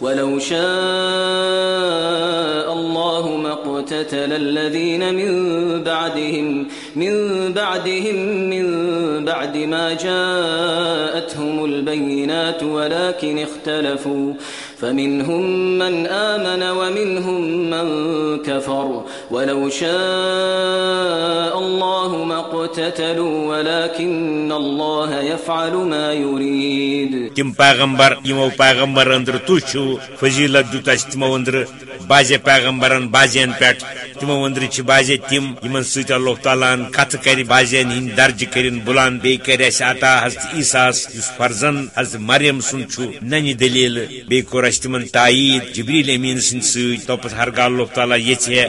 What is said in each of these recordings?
ولو شاء الله ما اقتتل الذين من بعدهم من بعدهم، من بعد ما جاءتهم البينات، ولكن اختلفوا. فمنهم من آمن ومنهم من كفر. ولو شاء الله ما اقتتلوا ولكن الله يفعل ما يريد. تم پیغمبر یمو پیغمبر اندر تو چھو فضیلت دیت اس تمو اندر بازے پیغمبرن بازین پیٹ، تمو اندر چھ بازے تم یمن سیت اللہ تعالیٰ کت کر بازین ہند درج کرن بلان بی کر اس عطا حضرت عیساس اس فرزن، حضرت مریم سن چھو ننی دلیل بی کور اس تمن تائید، جبریل امین سن سیت توپت ہرگاہ اللہ تعالی تعالیٰ یچھے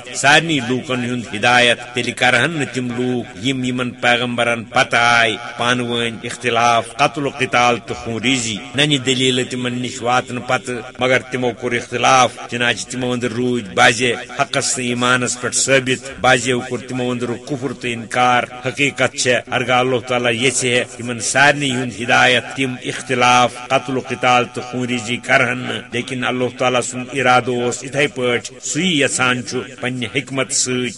سارنی لوکن ہند ہدایت، تیلی کرہن تم لوک، یم یمن پیغمبرن پتہ آئی پانوین اختلاف، قتل و قتال تو خون ریزی۔ ننی دلیل تمن نش واتن پتہ مگر تمو کور اختلاف، چنانچہ تمو اندر روج بازے حقس ایمانس پہ ثابت بازے کور تمو اندر کفر تو انکار، حقیقت چھ ارگاہ اللہ تعالیٰ یچھے یمن سارنی ہند ہدایت تم اختلاف، قتل و قتال تو خون ریزی کرہن، لیکن اللہ تعالیٰ سن ارادہ اس اتھے پٹ سی یسان پنہ حکمت حکمت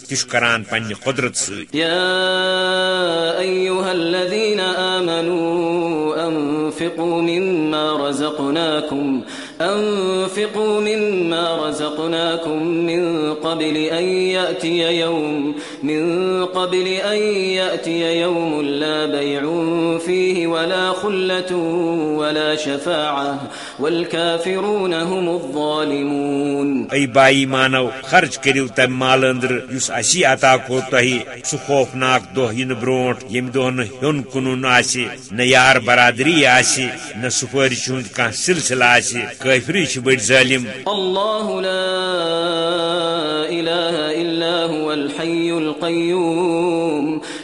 تہ کران پنہ قدرت ست أيها الذين أنفقوا مما رزقناكم من قبل أن يأتي يوم، من قبل أن يأتي يوم لا بيع فيه ولا خلة ولا شفاعة، والكافرون هم الظالمون. أي بائی مانو خرچ کریو تم مال اندر یس اسی عطا کو تہی سہ خوفناک دہ ین برونٹ یم دہ ہن کنن آسی نہ یار برادری آسی نہ سفارش ہند کافری چھ بڑ ظالم اللہ لا الہ الا هو الحي القيوم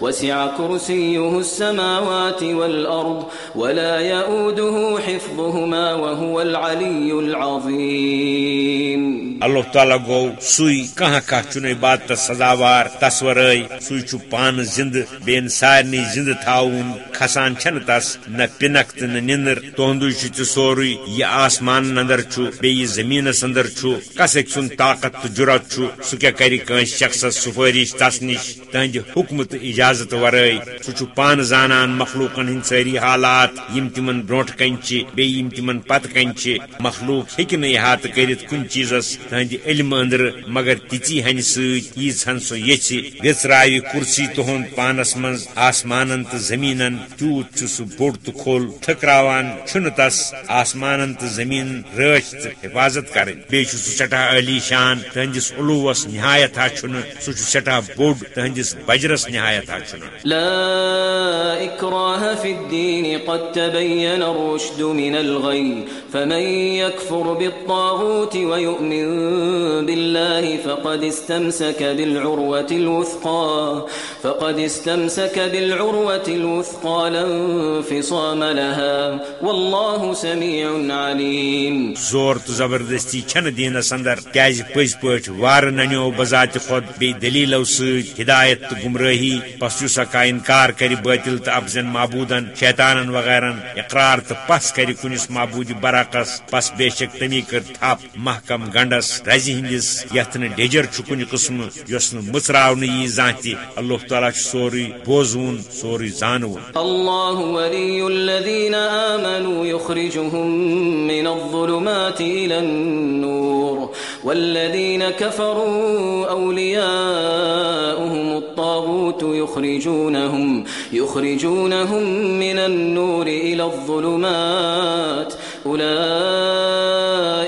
وسع كرسيه السماوات والأرض ولا يؤده حفظهما وهو العلي العظيم اللہ تعالیٰ گو سوئی کہاں کہاں چن عبادت سزاوار تس تصورے سوئی چھ پان زند بین سارنی زند تھاون، کھسان چھن تس، نہ پنک تو نندر تہندو چھ سوری یہ آسمان اندر چھ بی زمینس اندر چھ کس کسک سن طاقت تو جرت چھ سہ کیا کری کنس شخصس سفارش تس نش تہند حکم تو اجازت ورائے سہ پان زانان مخلوقن ہند ساری حالات، یم تمن بروٹ کنچ بیم تمن پت کنچ مخلوق ہیکہ نہ احاطہ کرت کن چیزس۔ تہند علم اندر مگر تیچی ہن ستن سو یچ ویچراو کرسی تہد پانس من آسمان تو زمین تیوت سہ بوڑ تو کھول ٹھکراوان چھ تس آسمان تو زمین رچ تو حفاظت کریں بیس سٹھا علی شان تہندس علوس نہایت چھ سہ سٹھا بوڑ تہندس بجرس نہایت چھ لا إكراه في الدين قد تبين الرشد من الغي فمن يكفر بالطاغوت ويؤمن بالله فقد استمسك بالعروة الوثقى، فقد استمسك بالعروة الوثقى لا انفصام لها، والله سميع عليم. زور تو زبردستی چھن دینس اندر کیاز پز پٹ وار ننیو بذات خود بی دلیلو ست ہدایت تو گمراہی، پس یو سکا انکار کری باطل تو افزن معبودن، شیطانن وغیرہ اقرار تو پس کری کنس معبود برعکس پس بے شک تمی کر تھپ محکم گنڈس. رزی ہندس یت ڈیجر کن قسم یس مچراؤن یی زانتی اللہ تعالیٰ سوری بوزون سوری زانون الله ولي الذين آمنوا يخرجهم من الظلمات إلى النور والذين كفروا أولياؤهم الطاغوت يخرجونهم يخرجونهم من النور إلى الظلمات أولئك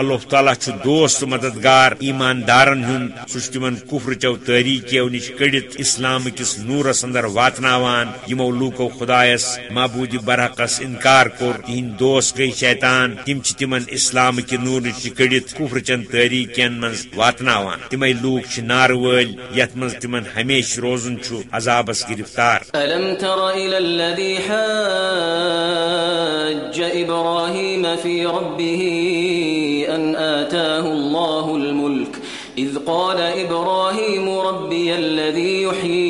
اللہ تعالیٰ دوست مددگار ایماندارن ہند، سہ تمن کفر چو تاریخیو نش کڑت اسلام کس نورس اندر واتناوان، یمو لوکو خدایس معبود برحقس انکار کور تہند دوست گئی شیطان، تم تمن اسلام کی نور نش کڑت کفر چن تاریخین من واتناوان۔ تمے لوک نار ول یت من تمن ہمیشہ روزن عذابس گرفتار۔ ألم تر الذي حاج في ربه آتاه الله الملك إذ قال إبراهيم ربي الذي يحيي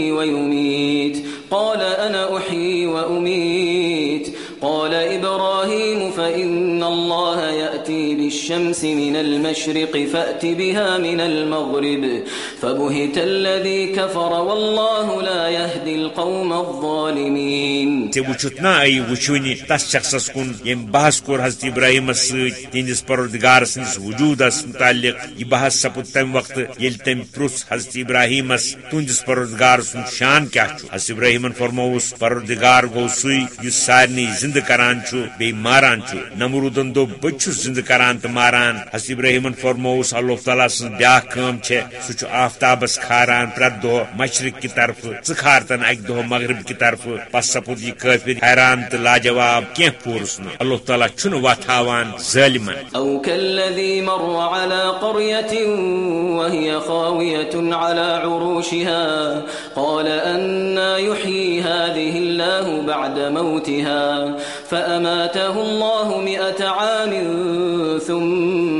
بالشمس من المشرق فأت بها من المغرب فبهت الذي كفر والله لا يهدي القوم الظالمين. تبوچتنا أي وچوني تس شخص كن يم بحث كور حضرت إبراهيم السيد تندس پردگار سنس وجود اس متعلق یہ بحث سپد تم وقت يل تم پرس حضرت إبراهيم اس تندس پردگار سن شان کیا چھو حضرت إبراهيم فرموس پردگار گو سوي يس سارني زند کران چھو بی ماران چھو نمرودن دو بچو زند کران تو ماران حس ابراہیمن فرموس اللہ تعالیٰ سن بیا کم چھے سو آفتابس کھاران پرت دو مشرق کی طرف ژھارتن اک دو مغرب کی طرف پس سپود یہ کافر حیران تو لاجواب کی پورس نو اللہ تعالیٰ چھن واتھاوان ظالمن او كالذي مر على قرية وهي خاوية على عروشها قال أن يحيي هذه الله بعد موتها فأماته الله مئة عام ثم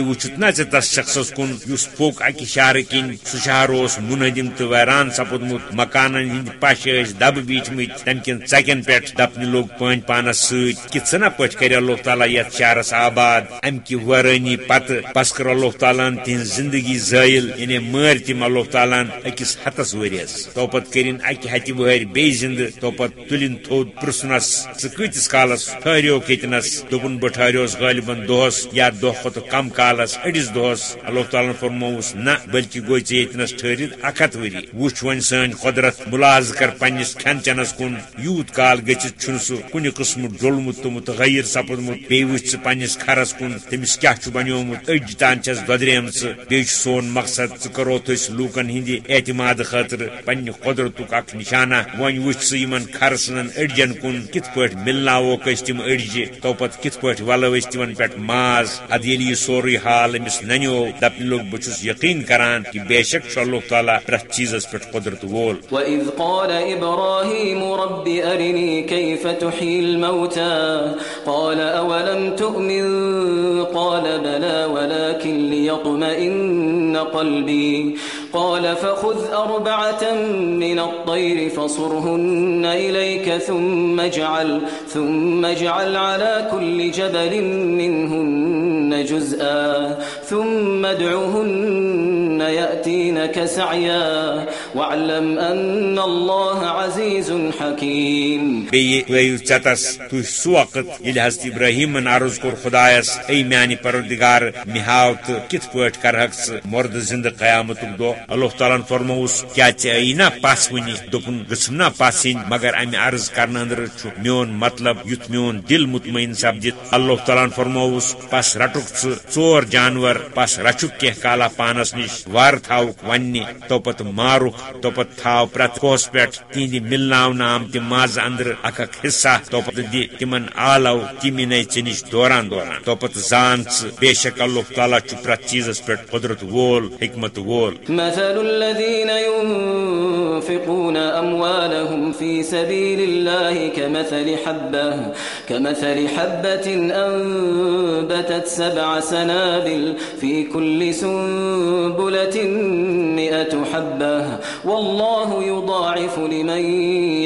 وچت نا تس شخص کن اس پوک اکہ شہر کن سہ شہر اس منہدم تو ویران سپودمت مکان ہند پش دب بیچ مت تم کن ٹکن پہ دپن لوگ پان پانس ست کتنا پہ کر اللہ تعالیٰ یت شہرس آباد ام ورانی پتہ پس کر اللہ تعالیٰ تہذ زندگی زائل یعنی مر تم اللہ تعالیٰ اکس ہتس ورس تو پت کرن اکہ ہتہ وہر بی زند تو پت تلن تھود پرسنس ثتس کالس ٹھہرو کتنس دپن بہ ٹھہروس غالباً دہس یا دہ کھت کم کالس اڑس دہس اللہ تعالیٰ فرموس، نہ بلکہ گوئی ٹھہ یتنس ٹھہرت اکھ وری۔ وچ ون سن قدرت ملاز کر پنس کھین چنس کن، یوت کال گچت چھ سہ کن قسم ڈولمت تو متغیر سپدمت بی وچ پنس کھرس کن تمس کیا بنیومت اج تان چھس ددریم بی سون مقصد ثہ کروت لوکن ہندی اعتماد خاطر پنہ قدرتک اخ نشانہ، ون وچ ثہ یمن کھرسن اڑجن کن، کت پہ ملناوک تم اڑجہ جی، تو کت پہ ولو تمن پہ ماز اد یل یہ سوری حال امس ننو دپن لوگ بچس یقین کران کہ بے شک چھ اللہ تعالیٰ پرت چیزس پٹ قدرت وول۔ وَإِذْ قال ابراهيم رب ارني كيف تحيي الموتى؟ قال اولم تؤمن؟ قال بَلَى، ولكن ليطمئن قلبي۔ قال فخذ أربعة من الطير فصرهن إليك ثم اجعل ثم اجعل على كل جبل منهن جزءا، ثم ادعهن يأتينك سعيا واعلم أن الله عزيز حكيم. بیٚیہِ ژےٚ تُہۍ سُہ وقت ییٚلہِ حضرت عرض کوٚر خۄدایس اے میانہِ پردگار مےٚ ہاو تہٕ کِتھ پٲٹھۍ کرہکھ ژٕ مردٕ زندٕ قیامتُک اللہ تعالیٰ فرموس کیا ژےٚ نا پس ونہِ دوٚپُن گژھم نا پس مگر امہِ عرض کرنہٕ اندر چھُ میون مطلب یُتھ میون دل مطمئن سپدِتھ. اللہ تعالیٰ فرموس پس رٹُک ژٕ جانور پس رچُک کینٛہہ کالا پانس نش وار تھاؤک ون توپت مارک توپت تھاو پرت کوس پہ تہندی ملناؤن آمت ماز اندر اک اک حصہ، توپت دی تمن آلو تمی نئی چنش دوران دوران۔ توپت زان بے شک اللہ تعالیٰ چھ پرت چیزس پہ قدرت وول، حکمت وول۔ مثل الذين ينفقون أموالهم في سبيل الله كمثل حبة كمثل حبة أنبتت سبع سنابل في كل سنبلة مئة حبة والله يضاعف لمن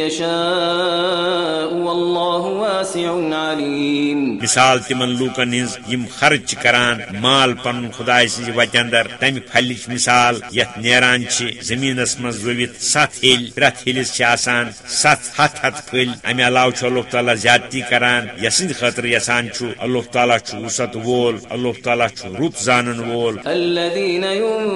يشاء والله واسع عليم. مثال تمن لوکن ہز یم خرچ کران مال پن خدای سز وتہ اندر تمہ پھلچ مثال یت نیران زمینس مز ووت ست ہل پرت ہلس آسان ست ہت ہت پھل امہ علاوہ اللہ تعالیٰ زیادتی کران یسند خاطر یسان اللہ تعالیٰ وسط وول اللہ تعالیٰ رت زانن وول۔ الذين ينفقون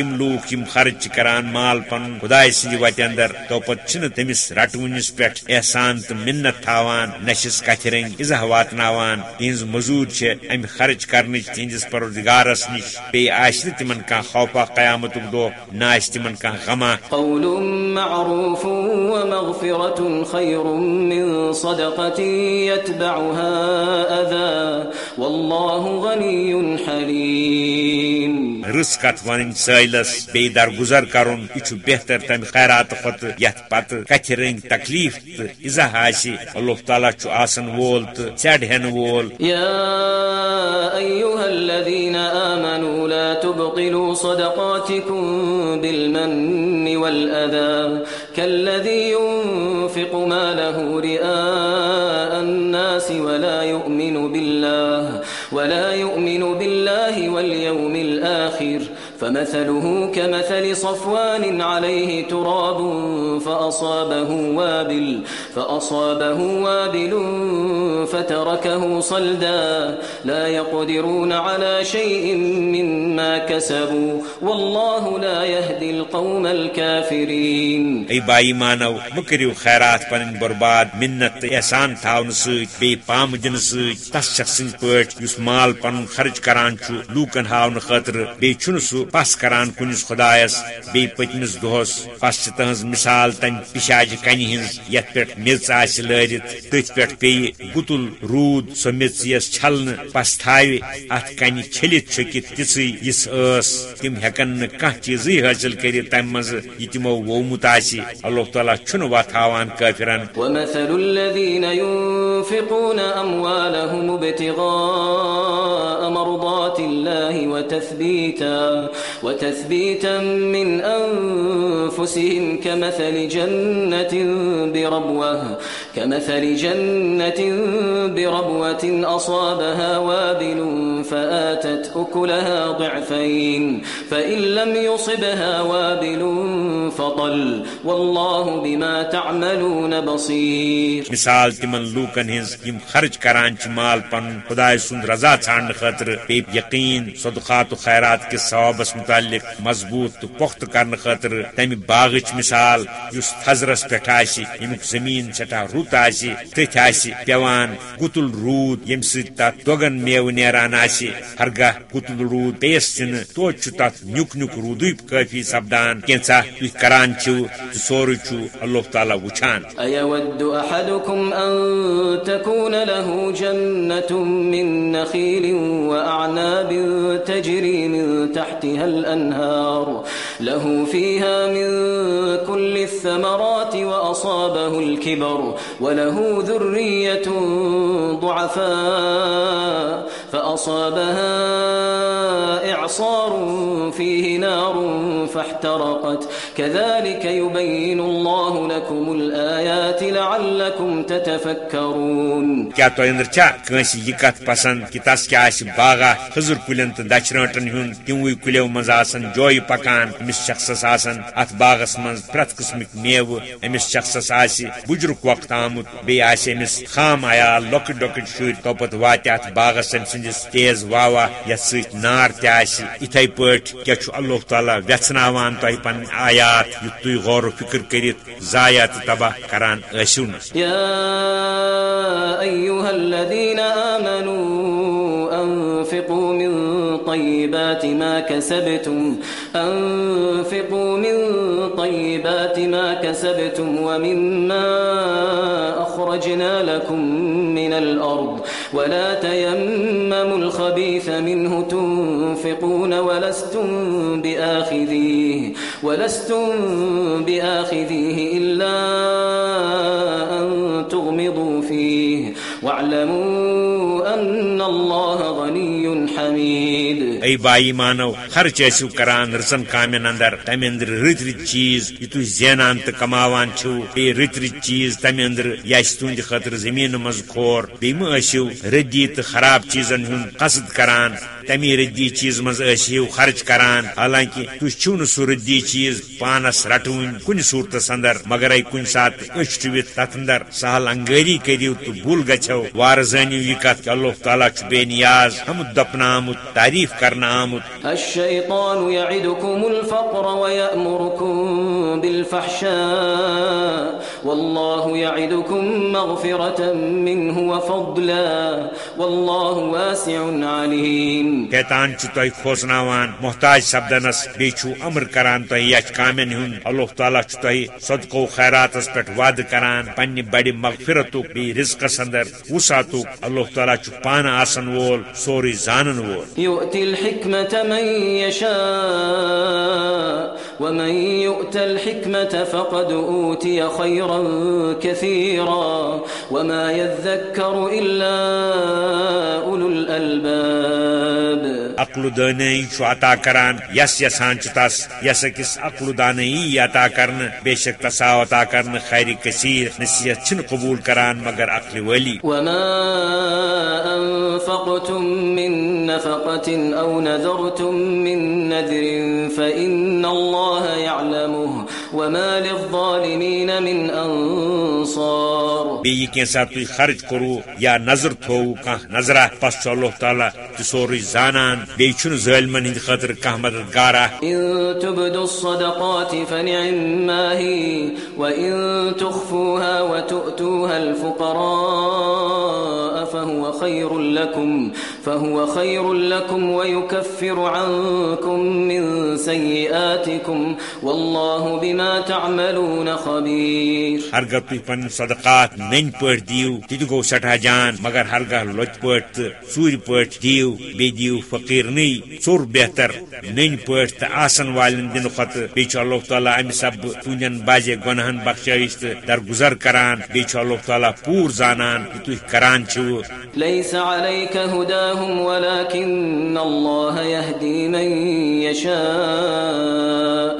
تم لوگ یم خرچ کران مال پن۔ خدائے سند وتہ اندر تو پت تمس رٹونس پہ احسان تو منت تھاوان، نشس کتھ رنگ ازہ واتناوان۔ تہذ مزور ام خرچ کرنچ تہندس پروردگارس نش۔ بی آس تمن کان خوفا قیامت دو نہ تمن کان غما معروف ومغفرة خير من صدقة يتبعها أذى والله غني حليم رس کت ون سائلس بی درگزر کرن یہ بہتر تم خیرات خط، یت پتہ کتھ رنگ تکلیف تو ازہ آسی اللہ تعالیٰ آسن وول تو ژڈ ہن وول۔ يا أيها الذين آمنوا لا تبطلوا صدقاتكم بالمن والأذى كالذي ينفق ماله رئاء الناس ولا يؤمن بالله ولا يؤمن فمثله كمثل صفوان عليه تراب فأصابه وابل فأصابه وابل فتركه صلدا. لا يقدرون على شيء مما كسبوا، والله لا يهدي القوم الكافرين. اي باي مانو مكريو خيرات پن برباد، منت احسان تھاون سۭتۍ بیٚیہِ پام دِنہٕ سۭتۍ، تس شخص سٕنٛدۍ پٲٹھۍ مال پنُن خرچ کران چھُ، لوٗکن ہاونہٕ خٲطرٕ بیٚیہِ چھُنہٕ سُہ پس کران کنس خدایس بی پتمس دہس پس تہذ مثال تم پشاج کنہ ہز یت پہ میژ آ لارت تھی پہ پی گتل رود سو میژ یس چھلن پس تھاوِ ات کنہ چھلت چھکت تژی یس اس تم ہیکن نہ کانٛہہ چیزی حٲصِل کٔرِتھ تمہِ منٛز، یہِ تِمو وومُت اللہ تعالیٰ چھُنہٕ وتھاوان کٲفرن۔ ومثل الذين ينفقون أموالهم ابتغاء مرضات الله وتثبيتا وتثبيتا من أنفسهم كمثل جنة بربوة كمثل جنة بربوة أصابها وابل فآتت أكلها ضعفين، فإن لم يصبها وابل فطل والله بما تعملون بصير. مثال تمن لوکن ہز یم خرچ کران مال پن، خدای سند رضا ژھانڈ خاطر بے یقین صدقات و خیرات کس ثوابس متعلق مضبوط تو پخت کرنے خاطر تمہ باغچ مثال اس تھزرس پہ یمیک زمین سٹھا رت تتھ پیوان گتل رود یم ست دگن میو نیران ہرگاہ گتل رود پیس چھ توتہ تت نیک نیک رود کافی سپدان کینچا تھی کران سورے اللہ تعالیٰ وچان أيود أحدكم أن من نخيل وأعناب تجري من تحتها الأنهار له فيها من كل الثمرات وأصابه الكبر وله ذرية ضعفاء فأصابها إعصار فيه نار فاحترقت. كذلك يبين الله لكم الآيات لعلكم تتفكرون. کیا تو اندر چا کنسی یہ کت پسند کہ تس کیا باغا خزر کلین تو دچرٹن ہند تموی کلیو مز آسن جوی پکان امس شخصس آسن ات باغس من پرت قسمک میو امس شخصس آسی بجرک وقت آمت بی آسی امس خام عیال لکٹ لکٹ شر توپت وات ات باغس ام سندس تیز واوا یت ست نار تہ اتھے پٹ کیا اللہ تعالیٰ ویچناوان تہ پن آیات یت تھی غور و فکر کرت ضائع تو تباہ کران ٲسِو نہٕ أنفقوا من طيبات ما كسبتم أنفقوا من طيبات ما كسبتم ومما أخرجنا لكم من الأرض ولا تيمموا الخبيث منه تنفقون ولستم بآخذيه ولستم بآخذيه إلا أن تغمضوا فيه، واعلموا أن الله غني اے بائی مانو خرچ ایسو کران، رسن کامٮ۪ن اندر تم اندر رت رت چیز، یہ تھی زینان تو کماوان چھو بی رت رت چیز تم اندر یہ آسہِ خاطر زمین مز کھور بیٚیہِ ٲسِو ردی تو خراب چیزن ہند قصد کران۔ تمی ردی چیز مز ٲسِو خرچ کران۔ حالانکہ تُہۍ چھِو نہٕ سُہ ردی چیز پانس رٹوٕنۍ کُنہِ صوٗرتس اندر مگر اے کُنہِ ساتہٕ أچھ ٹُوِتھ تتھ اندر سہل انگٲری کٔرِو تہٕ بُل گژھو وارٕ زٲنِو یہِ کتھ کہ اللہ تعالیٰ چھُ بے نیاز۔ حمد دپنہٕ آمُت تعریف کرنہٕ آمُت الفقر ويأمركم بالفحشاء۔ والله يعدكم مغفرة منه وفضلا. والله واسع عليم. شیطان چھ تہ کھوسناوان محتاج سپدنس بی چھو امر کران تہ یچ کامن ہن. اللہ تعالیٰ چھ تہ صدقو خیراتس پہ وعد کران پنہ بڑ مغفرتک بی رزقس اندر وسعتک اللہ تعالیٰ چھ پان آسن وول سوری زانن وول. يؤتي الحكمة من يشاء ومن يؤت الحكمة فقد أوتي خيرا كثيرا وما يذكر إلا أولو الألباب. عقل دانائی چھ عطا کران یس یسان چھ تس یس اکس عقل دانائی عطا کرن بے شک تس آو عطا کرن خیر کثیر نصیحت چھن قبول کران مگر عقل ولی. وما أنفقتم من نفقة أو نذرتم من نذر فإن الله يعلمه. وما للظالمين من أنصار بی کی سات تھی خرچ کرو یا نظر تھو کان نظرہ پس چھ اللہ تعالیٰ تہ سوری زانان بی چھن ظالمن ہند الفقراء فهو خير لكم فهو خير لكم ويكفر عنكم من سيئاتكم والله بما تعملون خبير ہرگہ تھی پن صدقات نن پٹ دیو تہ گو سٹھا جان، مگر ہرگہ لوت پٹ تو ژور پٹ دیو بی دیو فقیر نی ژور بہتر۔ نن پٹ تو آسن والن دن کھت بی چھ اللہ تعالیٰ امہ سب تہندین بازے گناہن بخشائش تو درگزر کران۔ بی چھ اللہ تعالیٰ پور زانان کہ تھی کران چھو۔ ليس عليك هداهم ولكن الله يهدي من يشاء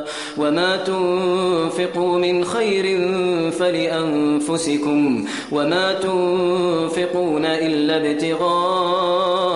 وما تنفقوا من خير فلأنفسكم وما تنفقون إلا ابتغاء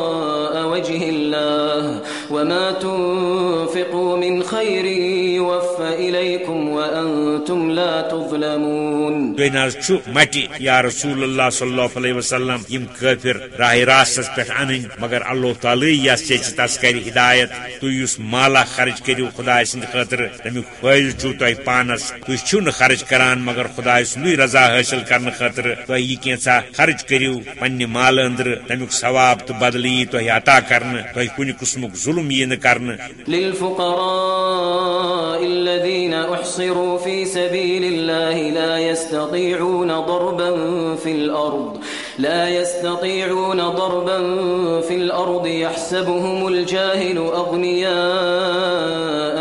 وجه الله وما تنفقوا من خير يوفى إليكم وأنتم لا تظلمون تھی نہ مٹی یا رسول اللہ صلی اللہ علیہ وسلم یم کافر راہ راستس پہ ان مگر اللہ تعالی یس چیچ تس کر ہدایت تھی اس مالا خرچ کرو خدا سند خاطر تمیک فائدہ چھو تہ پانس تھی چھو نہ خرچ کران مگر خدا سند رضا حاصل کرنے خاطر تہ یہ کینسا خرچ کرو پنہ مال اندر تمیک ثواب تو بدل یہ تہ عطا کرنے تہ کن قسمک ظلم یہ نہ کرنے للفقراء الذين أحصروا في سبيل الله لا يستطيعون ضربا في الأرض، لا يستطيعون ضربا في الأرض، يحسبهم الجاهل أغنياء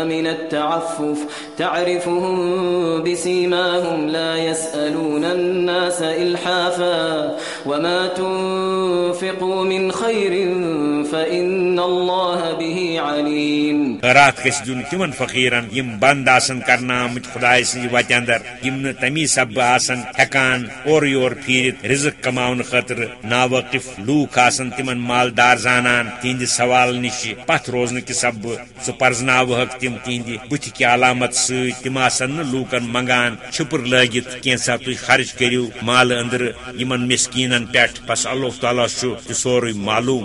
من التعفف، تعرفهم بسيماهم لا يسألون الناس إلحافا، وما تنفقوا من خير فإن الله به عليم خیرات گھس دن تمن فقیرن بند آسن کرنا آمت خدائے سن وت اندر، یم نہ تمی سب آسن ہیکان اور یور پھیرت رزق کماون خاطر ناوقف لوک آسن تمن مالدار زانان تہند سوال نش پت روزن کہ سب سہ پرزناوہک تم تہند بت کی علامت ست تم آسن لوکن منگان چھپر لگت کینسا تھی خرچ کرو مال اندر یمن مسکینن پہ بس اللہ تعالیٰ سوری معلوم۔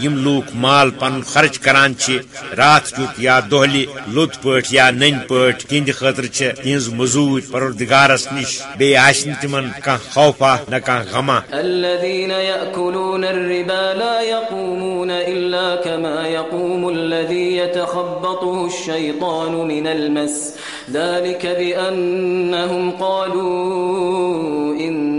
یم لوک مال پن خرچ کران چھ رات کیت یا دہلی لوت پٹ یا نن پٹ تہند خاطر چھ تہذ مزور پروردگارس نش۔ بی آشن تمن کان خوفا، نہ کان غما الذين الربا لا يقومون كما يقوم الذي يتخبطه الشيطان من المس۔ ذلك بأنهم قالوا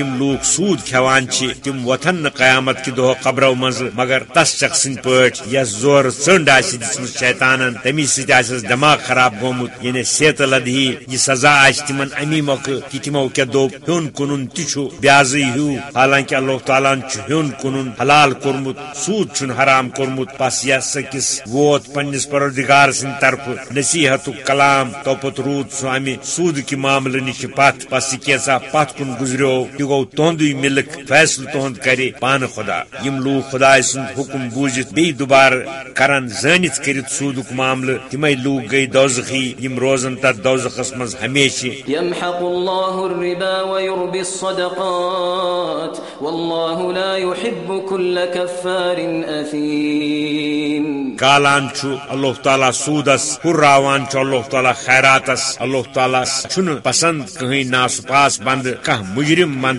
یم لوک سود کھوان چھ، تم وتھن نہ قیامت کی دہ قبرو مز مگر تس شخص سند پٹ یس زور ژنڈ آس دم شیطانن، تمی ست آسس دماغ خراب گومت یعنی صحت لدہی یہ سزا آس تمن امی موقع کہ تمو کیا دوپ ہن کنن تہ بیازی ہیو، حالانکہ اللہ تعالیٰ ہن کنن حلال کورمت، سود چھ حرام کورمت پس یس سکس ووت پنس پروردگار سند طرف نصیحت کلام، توپت رود سہ امی سود کی معاملہ نش پت پس یہ کیسا پت کن گزریو، یہ گو تہد ملک فیصلہ تہد کر پان خدا۔ یم لوگ خدا سند حکم بوزت بی دوبار کران زانت کرت سودک معاملہ۔ تمے لوگ گئی دوزخی یم روزن تر دوزخس مز ہمیشہ يمحق الله الربا ويربي الصدقات والله لا يحب كل كفار أثيم کالان چھ اللہ تعالیٰ سودس ہراوان چھ اللہ تعالیٰ خیراتس۔ اللہ تعالیٰ چھن پسند کہیں ناس پاس بند کھانا مجرم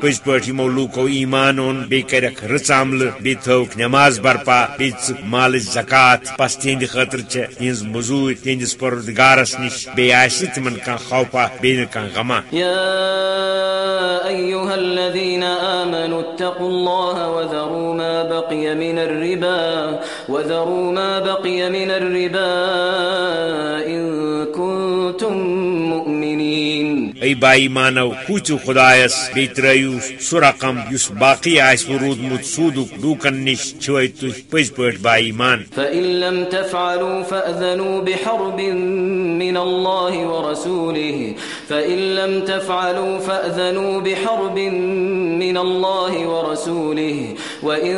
پز پہ یمو لوکو ایمان اون بی کرک رچ عمل بی تھوک نماز برپا بی مال زکات پس تہند خاطر چھ تہذ مزور تہندس پروردگارس نش بی آس تمن کان خوفا بی نہ کان غما يا أيها الذين آمنوا اتقوا الله وذروا ما بقي من الربا، وذروا ما بقي من الربا ای بائی مانو کوچو خدایس بی ترایو سو رقم یس باقی آس رودمت سودک لوکن نش چھوئی تھی پز پٹ بائی مان فإن لم تفعلوا فأذنوا بحرب من الله ورسوله فإن لم تفعلوا فأذنوا بحرب من الله ورسوله وإن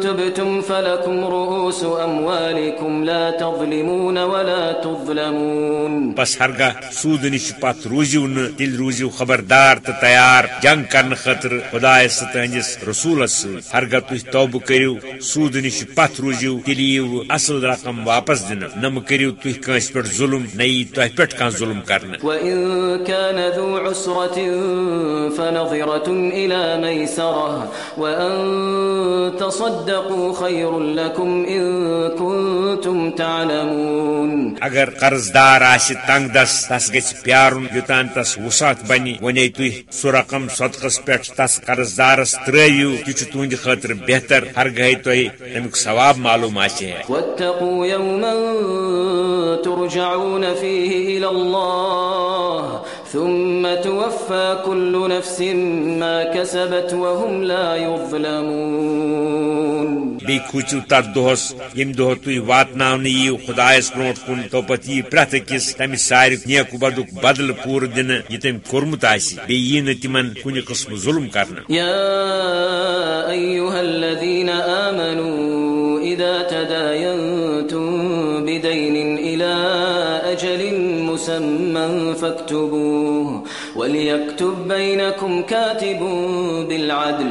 تبتم فلكم رؤوس أموالكم لا تظلمون ولا تظلمون بس ہرگاہ سود نش پت روزیو ن تیل روزیو خبردار تو تیار جنگ کرنے خاطر خدایس تہندس رسولس ست ہرگاہ تھی توبہ کرو سود نش پت روزیو تیل یو اصل رقم واپس دن نم کرو تھی کنس پہ ظلم نئی تہ پہ کان ظلم کرنے وإن كان ذو عسرة فنظرة إلى ميسرة وأن تصدقوا خير لكم إن كنتم تعلمون. اگر قرضدار آس تنگ دس تس گھ پیارن یوتان تس وسعت بنی ونے تھی سہ رقم صدقس پہ تس قرضدارس ترٲیِو تہ چھ تہند خاطر بہتر ہر گاہ تہ تمیک ثواب معلوم آسہِ ہے. واتقوا يوما ترجعون فيه إلى الله ثم توفى كل نفس ما كسبت وهم لا يظلمون. بی کھوچو تر دہس یم دہ تھی واتن یو خدائس برو کن تو پتہ یہ پریت اکس تمس ساری نیک بدک بدل پور دن یہ تم کورمت بی یہ ن تمن کن قسم ظلم کرنا. إذا تداينتم فاكتبوه وليكتب بينكم كاتب بالعدل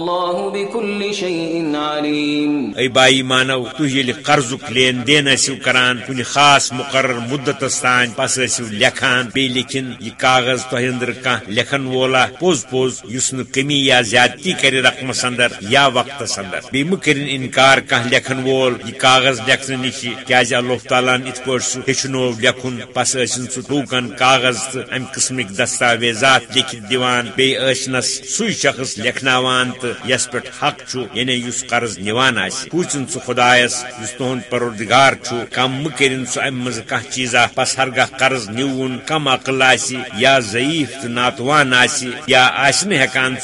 بكل شيء عليم اي باي مانو تو يلي قرضك لين دين اسو کران كن خاص مقرر مدت استان پس اسو لکھان بي لکھن یہ کاغذ تو ہندر کا لکھن وولا پوز پوز یسن کمی یا زیادتی کری رقم سندر یا وقت سندر بی مکرن انکار کا لکھن وول یہ کاغذ لکھن نشی کیا اللہ تعالیٰ ات پہ سہ ہچنو لکھن پس ٲسِن سہ ٹوکن کاغذ ام قسمک دستاویزات لکھت دیوان بی ٲسنس سُے شخص لکھناوان تو یعنی یس پہ حق چھ یعنی اس قرض نوان آسہِ۔ پوٗژِن سُہ خدایس، یُس تُہُنٛد پروردگار چھُ، کم مہ کٔرِن سُہ امہِ منٛزٕ پس ہرگاہ قرض نیوٗن کم عقل آسہِ یا ضعیف تہٕ ناتوان آسہِ یا آسہِ نہٕ ہٮ۪کان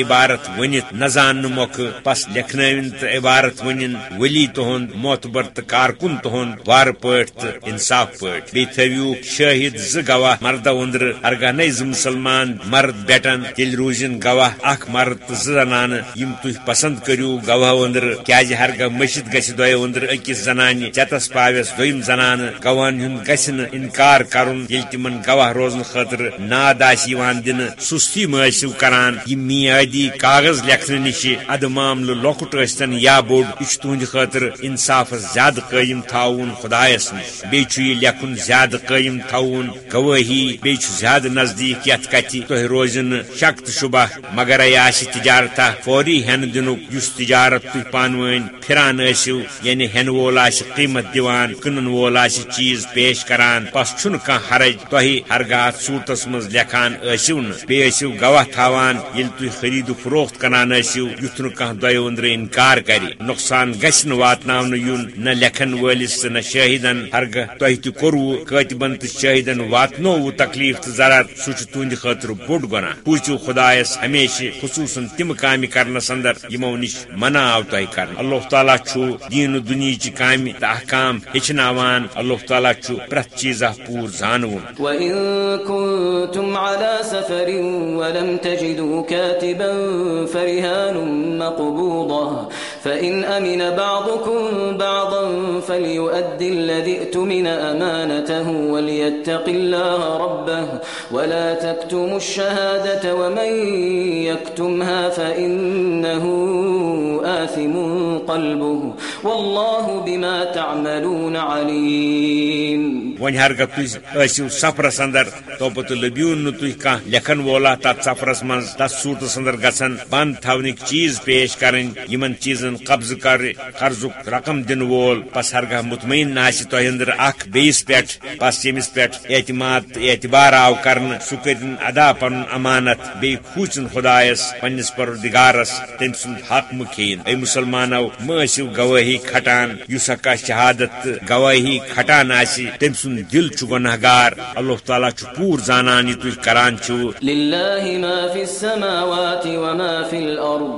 عبارت ؤنِتھ، نہ زاننہٕ مۄکھٕ، پس لیکھنٲوِن تہٕ عبارت ؤنِن ؤلی تُہُنٛد، معتبر تہٕ کارکُن تُہُنٛد، وارٕ پٲٹھۍ تہٕ انصاف پٲٹھۍ۔ بیٚیہِ تھٲوِو شٲہد زٕ گواہ مردہ وندر ارگاہ نٔے زٕ مرد بیٹن تیٚلہِ روٗزِن گواہ اکھ مرد تہٕ زٕ زنانہٕ، یِم تُہۍ پسند کٔرِو گواہ وندر کیازِ ہرگاہ مٔشِد گژھِ دۄیو وندر أکِس زنانہِ چتس پاویس دوٚیِم زنانہٕ، گواہن ہُنٛد گژھِ نہٕ انکار کرُن، ییٚلہِ تِمن گواہ روزنہٕ خٲطرٕ ناد آسہِ یِوان دِنہٕ، سُستی کران۔ یہِ میادی کاغذ لیکھنہٕ نِش ادٕ معاملہٕ لۄکُٹ ٲسۍتن یا بوٚڑ، یہِ چھُ تُہنٛدِ خٲطرٕ انصافس زیادٕ قٲیِم تھاوُن خۄدایس نِش۔ بیٚیہِ چھُ یہ لکھن زیادہ قائم تھون گواہی بی زیادہ نزدیک یت کت تہ روزن شک تو شبہ، مگر آس تجارت فوری ہین دن اس تجارت تھی پانوین پھران ٲسِو یعنی ہین وول آس قیمت دِوان کٕنن وول آس چیز پیش کران، پس چھُنہٕ کانٛہہ حرج تۄہہِ ہرگاہ صوٗرتس منٛز لیکھان ٲسِو نہٕ بیٚیہِ ٲسِو گواہ تھاوان ییٚلہِ تُہۍ خرید و فروخت کران ٲسِو یُتھ نہٕ کانٛہہ دۄیو أنٛدرٕ انکار کرِ نۄقصان گژھِ نہٕ واتناونہٕ یُن نہ لیکھن وٲلِس تہٕ نہ شٲہدن ہرگاہ تۄہہِ تہِ کوٚروٕ قٲطبن تو شاہدن واتنو تکلیف تو ضرر سہ تہند خاطر بوڑ گناہ۔ پوچھو خدایس ہمیشہ، خصوصاً تم کامہ کرنس اندر یمو نش منع آو تہ کر اللہ تعالیٰ چھو دین دنیا کامہ تو احکام ہچناوان۔ اللہ تعالیٰ چھو پرت چیزہ پور زانون ولم تجدوا كاتبا فرهان وَلَمْ فَإِنْ أَمِنَ بَعْضُكُمْ بَعْضًا فليؤد الذي ائتمن أمانته وليتق الله ربه ولا تكتم الشهادة ومن يكتمها فإنه آثم قلبه والله بما تعملون عليم ون ہرگہ تھی سفرس اندر توپت لبیون نا تھی کھانا لکھن وولا تر سفرس من تس صورتس اندر گھن بند تھونک چیز پیش کریں یمن چیزن قبض کر قرض رقم دن وول پس ہرگہ مطمئن ناس تہ اندر اخ بیس پہ پس یمس پہ اعتماد اعتبار آو کر سہ کرن ادا پن امانت بی کھوچن خدایس پنس پردگارس تم سند حق مکھین اے مسلمانو ماسو گواہی کھٹان یس کا شہادت گواہی کھٹان آسی تم سند دل چھ گناہ گار اللہ تعالیٰ چھ پور زانان یہ تھی کران چھو للہ ما فی السماوات وما فی الارض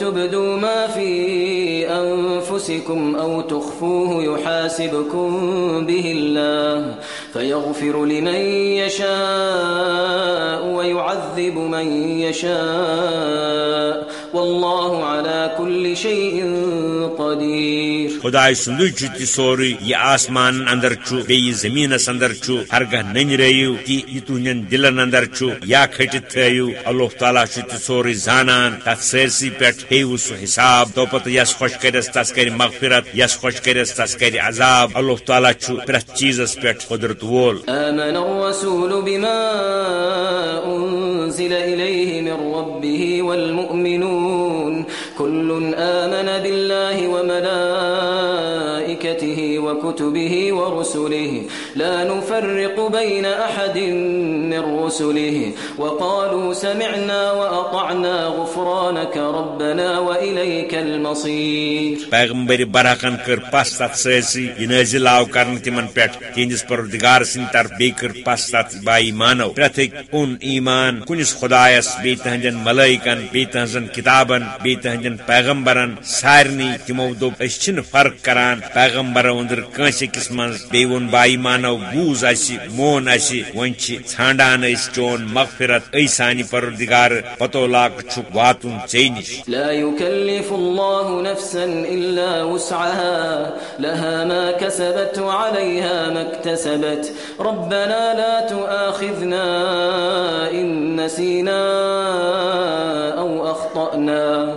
تبدوا ما تخفوه يحاسبكم به الله فيغفر لمن يشاء ويعذب من يشاء والله على كل شيء قدير. خدای سندو چھ سوری یہ آسمان اندر چھ بی زمین اندر چھ ہرگہ نن ریو یہ تہن دلن اندر چھ یا کھٹت تھیو اللہ تعالی چھ سوری زانان تت سرسی پہ ہیو سہ حساب تو پتہ یس خوش کرس تس کر مغفرت یس خوش کرس تس کر عذاب اللہ تعالی چھ پرت چیزس پہ قدرت وول. آمن الرسول بما انزل الیہ من ربه والمؤمنون كل آمن بالله وملائكته وكتبه ورسله. لا نفرق بين أحد من رسله. وقالوا سمعنا وأطعنا غفرانك ربنا وإليك المصير. پیغمبر براکن کر پس تت سرسی یہ نازل آو کرن تمن پہ تہندس پردگار سن طرف بی کر پس تت با ایمانو. پرتک اون ایمان. کنس خدایس بی تہندن ملائکن، بی تہنزن کتابن، بی تہندن پیغمبرن. سارنی تمو دوپ اس چھن فرق کران. پیغمبر اندر کنس کس من بی ون با ایمانو بوز اسی مون اسی ون چھ ژھانڈان اس چون مغفرت ای سانی پردگار پتو لاک چھک واتن چینش لا يكلف الله نفسا إلا وسعها، لها ما كسبت وعليها ما اكتسبت. ربنا لا تؤاخذنا إن نسينا أو أخطأنا.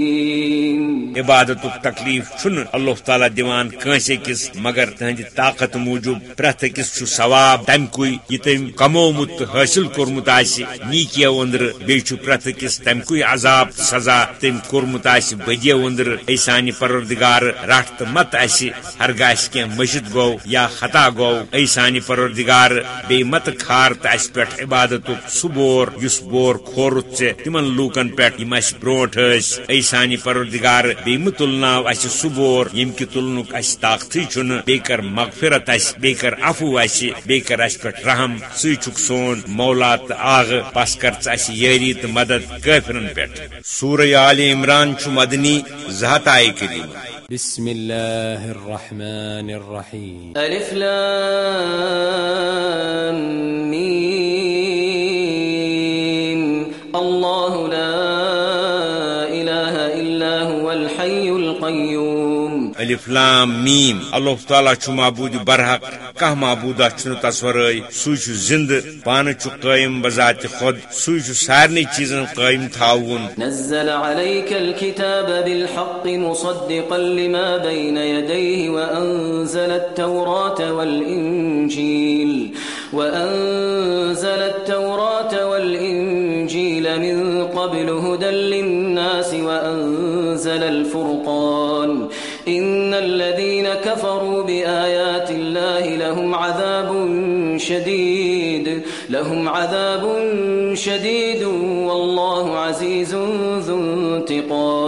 عبادت تکلیف چھن۔ اللہ تعالیٰ دیوان کنس کس، مگر تہند طاقت موجود پریت اکس چھ ثواب۔ تم کوئی یہ تم کمومت حاصل کورمت آسی۔ نیکیو اندر بیچ پریت اکس تم عذاب، سزا تم کورمت آسی۔ بدیو اندر ای سانی پروردگار رٹ تو مت اسی ہرگاہ اس کی مشد گو یا خطا گو۔ ای سانی پروردگار بی مت کھار تو اس پہ عبادت سہ بور اس بور کھورت ژے تمن لوکن پہ یم اس بروٹ ای سانی پروردگار بی مہ تلناو اس سہ بور یم کی تلنک اس طاقتی چھن بی کر مغفرت اس بی کر عفو اس بی کر اس پہ رحم سی چھک سون مولا تو آغ پس کر اس یری تو مدد کافرن پہ سورہ آل عمران چھ مدنی زہت آئے کریم بسم الله الرحمن الرحيم ألف لام ميم الف لام میم اللہ تعالیٰ چھ معبود برحق کھانا معبودہ چھ تصورے سو چھ زند پان چھ قائم بذات خود سو چھ سارنی چیزن قائم تھاون نزل عليك الكتاب بالحق مصدقا لما بين يديه وأنزل التوراة والإنجيل وأنزل التوراة والإنجيل من قبل هدى للناس وأنزل الفرقان ان الذين كفروا بايات الله لهم عذاب شديد، لهم عذاب شديد، والله عزيز ذو انتقام.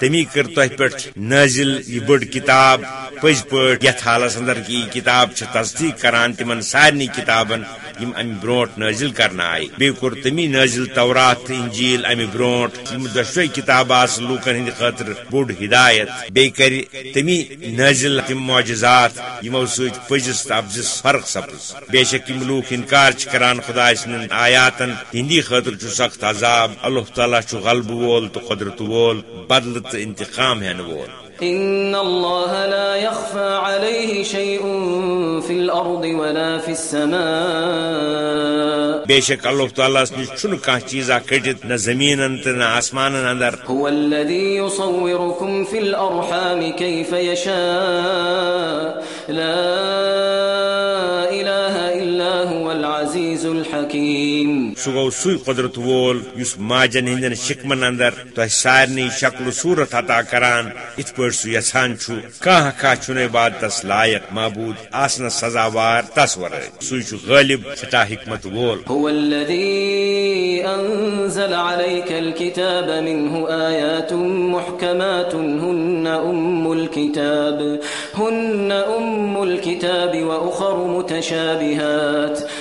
تمی کر تہ پہ نازل یہ بڑ کتاب۔ پز پہ یت حالس اندر کی یہ کتاب تصدیق کران تمن سارے کتابن یم ام بروٹ نازل کرنا آئی بی کور تمی نازل تورات انجیل ام بروٹ یم دشوی کتاب آس لوکن ہند خاطر بوڑ ہدایت۔ بی کر تمی نازل تم معجزات یمو سوت پزس تبزس فرق سپز۔ بے شک یم لوک انکار چھ کران خدا سن آیاتن۔ ہندی خاطر چھ سخت عذاب۔ اللہ تعالی چھ غلب وول تو قدرت وول۔ بدل انتقام ہن وول إن الله لا يخفى عليه شيء في الأرض ولا في السماء۔ بے شک اللہ تعالیٰ نش چھ کھانا چیزا کٹت نہ زمین تو نہ آسمان اندر۔ هو الذي يصوركم في الأرحام كيف يشاء لا إله إلا هو العزيز الحكيم گو سی قدرت وول اس ماجن ہندین شکمن اندر تہ سارنی شکل و صورت عطا کران ات پہ سہ یھان کھانا کھانا چھ عبادتس لائق معبود آسن سزاوار تس ورائے سہ غالب سٹھا حکمت وول۔ هو الذي أنزل عليك الكتاب منه آيات محكمات هن أم الكتاب۔ هن أم الكتاب وأخر متشابهات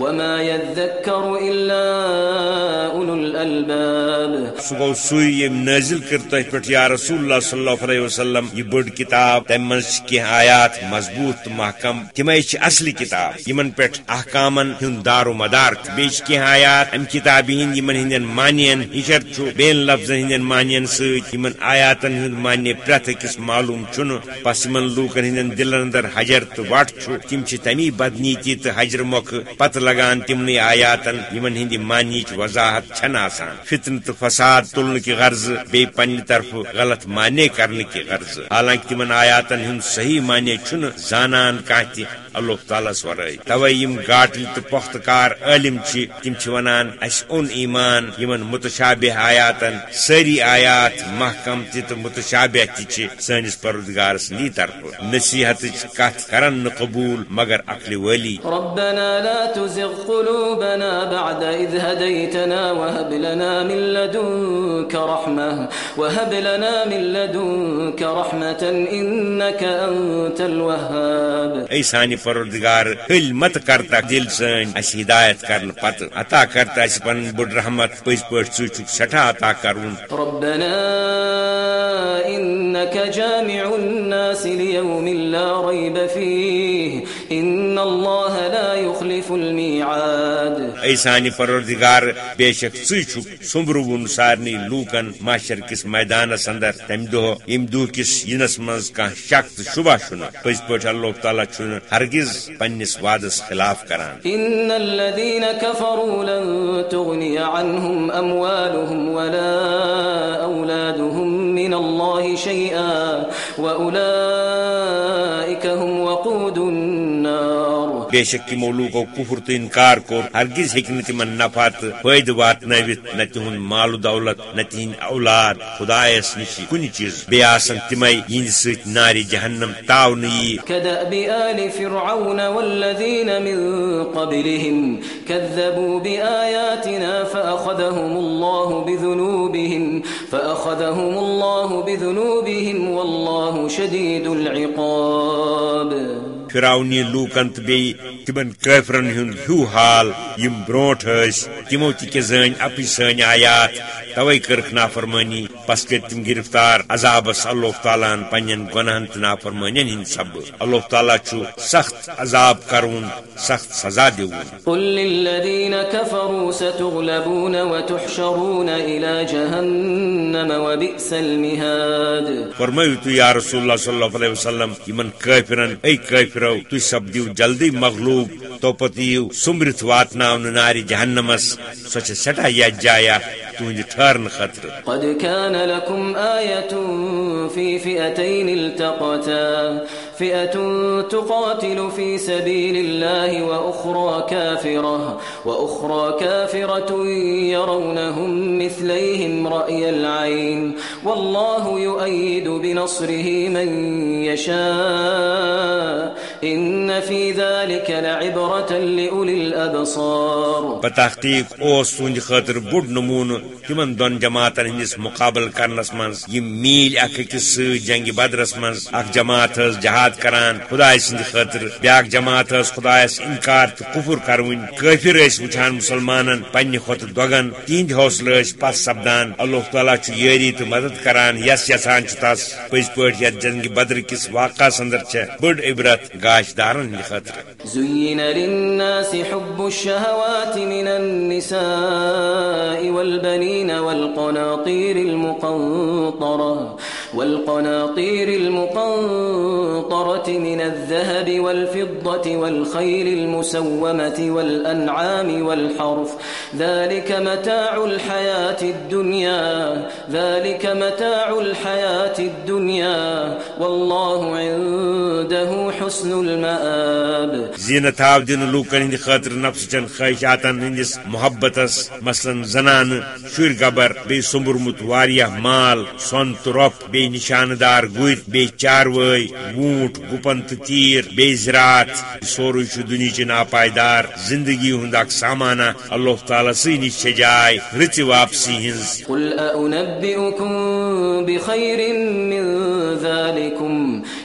وما يذكر إلا أولو الألباب سہ گو سی یم نازل کر تہ پہ یا رسول اللہ صلی اللہ علیہ وسلم، یہ بڑ کتاب، تم من کی آیات مضبوط تو محکم تمے اصلی کتاب یمن پہ احکامن ہند دار و مدار بیچ کی آیات، ام کتاب ہند یمن ہندین مانین ہشر چھ بین لفظ ہندین مانین ست یمن آیاتن ہند معنی پرت اکس معلوم چھ پس یمن لوکن ہندین دلن اندر حجر تو وٹ چھ تم چھ تمی بدنیتی تو حجر موقع پت لگان تمنی آیاتن یمن ہندی معنی وضاحت چھن آسان۔ فتن تو فساد تلنے کی غرض بی پنہ طرف غلط معنی کرنے کی غرض۔ حالانکہ تمن آیاتن ہند صحیح معنی چھ زانان کھانا تہ اللہ تعالیٰ ورائے توے یم گاٹل تو پخت کار علم چھ تم چھ ونان اس اون ایمان۔ یمن متشابہ آیاتن سری آیات محکم تہ تو متشابہ تہ چھ سانس پروردگار سندی طرف۔ نصیحت کت کرن قبول مگر عقل ولی۔ ربنا لا تزغ قلوبنا بعد إذ هديتنا وهب لنا من لدنك رحمة وهب لنا من لدنك رحمة إنك أنت الوهاب. اے سانی پروردگار ہل مت کرتا دل سن اس ہدایت کرن پت عطا کرتا اس پن بڑ رحمت پز پٹ چھ سٹھا عطا کرون ربنا إنك جامع الناس ليوم لا ريب فيه إن الله لا يخلف الميعاد. اے سانی پروردگار بے شک ثی چھ سمبرون سارنی لوکن معاشر کس میدانس اندر تم دہ یم دہ کس ینس مز کان شک تو شبہ شنہ پز پٹ اللہ تعالیٰ چھ ہرگز پنس وعدس خلاف کران۔ إن الذين كفروا لن تغني عنهم أموالهم ولا أولادهم من الله شيئا وأولئك هم وقود النار بے شک تمو لوکو کفر تو انکار کور، ہرگز ہیکہ نہ تمن نفع تو فائدہ واتنوت نہ تہند مال و دولت، نہ تہند اولاد خدایس نش کن چیز۔ بے آسن تمے یہند ست ناری جہنم تاون كدأب آل فرعون والذين من قبلهم، كذبوا بآياتنا فأخذهم الله بذنوبهم، فأخذهم الله بذنوبهم والله شديد العقاب۔ فراونی لوکن تو بی تمن کافرن ہند ہیو حال یم بروٹ ہس تمو تہ زن اپی سن آیات توے کرک نافرمانی پس کر تم گرفتار عذابس اللہ تعالیٰ پنن گناہن تو نافرمانین ہند سب۔ اللہ تعالیٰ چھ سخت عذاب کرون سخت سزا المهاد فرمائیو تو یا رسول اللہ صلی اللہ علیہ وسلم یمن کافرن ای کافر کافرو تھی سپدیو جلدی مغلوب، تو پتہ یو سمبرت واتنا نار جہنمس سو سٹھا یا جایا تہند ٹھہرن خطر۔ قد كان لكم آية في فئتين التقتا فئة تقاتل في سبيل الله وأخرى كافرة وأخرى كافرة يرونهم مثليهم رأي العين والله يؤيد بنصره من يشاء إن في ذلك لعبرة لأولي الأبصار. بتحقیق اوس تہند خاطر بوڑ نمون تمن دون جماعتن ہندس مقابل کرنس من یہ میل اکس جنگ بدرس من اخ جماعت جہاد کران خدا سند خاطر بیاق جماعت خدایس انکار تو کفر کرون کافر اس وچھان مسلمانن پنہ خط دگن تہند حوصلہ پس سپدان اللہ تعالیٰ یری تو مدد کران یس یسان تس پز پہ یت جنگ بدر کس واقعہ اندر بڑ عبرت گاش دارن خاطر زين للناس حب الشهوات من النساء والبنين والقناطير المقنطرة والقناطير المقنطرة من الذهب والفضة والخيل المسومة والأنعام والحرف ذلك متاع الحياة الدنيا، ذلك متاع الحياة الدنيا، والله عنده حسن المآب. زینت آو دن لوکن ہند خاطر نفس چن خواہشاتن ہندس محبتس مثلا زنان شر گبر بی سمبرمت واریاہ مال سون تو رف بی نشاندار گر بی چاروی ووٹ گپن تو تیر بی زراعت سوری چھ دنیا ناپائیدار زندگی ہند اک سامانہ اللہ تعالی سی نش جائے رچ واپسی ہنز۔ قل أأنبئكم بخير من ذلكم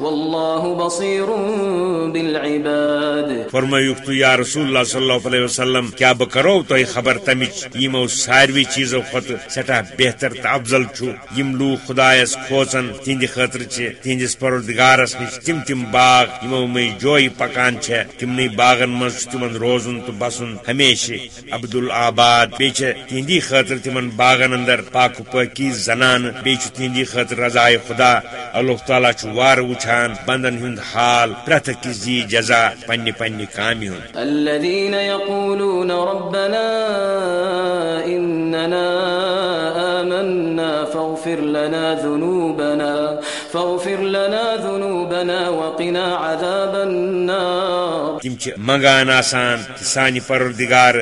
والله بصير بالعباد. فرمایوک تو یا رسول اللہ صلی اللہ علیہ وسلم، کیا بہ کرو تو خبر تمچ یمو ساروی چیزو کھت سٹھا بہتر تو افضل چھو یم لو خدایس کھوچن تہند خاطر چھ تہندس پروردگارس نش تم تم باغ یمو میں جوئی پکان چھ تمنی باغن من چھ تمن روزن تو بسن ہمیشہ عبد الآباد بیچ تہندی خاطر تمن باغن اندر. پاک پاکی زنان بیچ تہندی خاطر رضائے خدا. اللہ تعالیٰ چھ وار وچھان بندن ہند حال پرت کس دی جزا پنہ پنہ کامہ ہند الذين يقولون ربنا اننا آمنا فاغفر لنا ذنوبنا فاغفر لنا ذنوبنا وقنا عذاب النار. تم چھ منگان آسان کہ سانہ پروردگار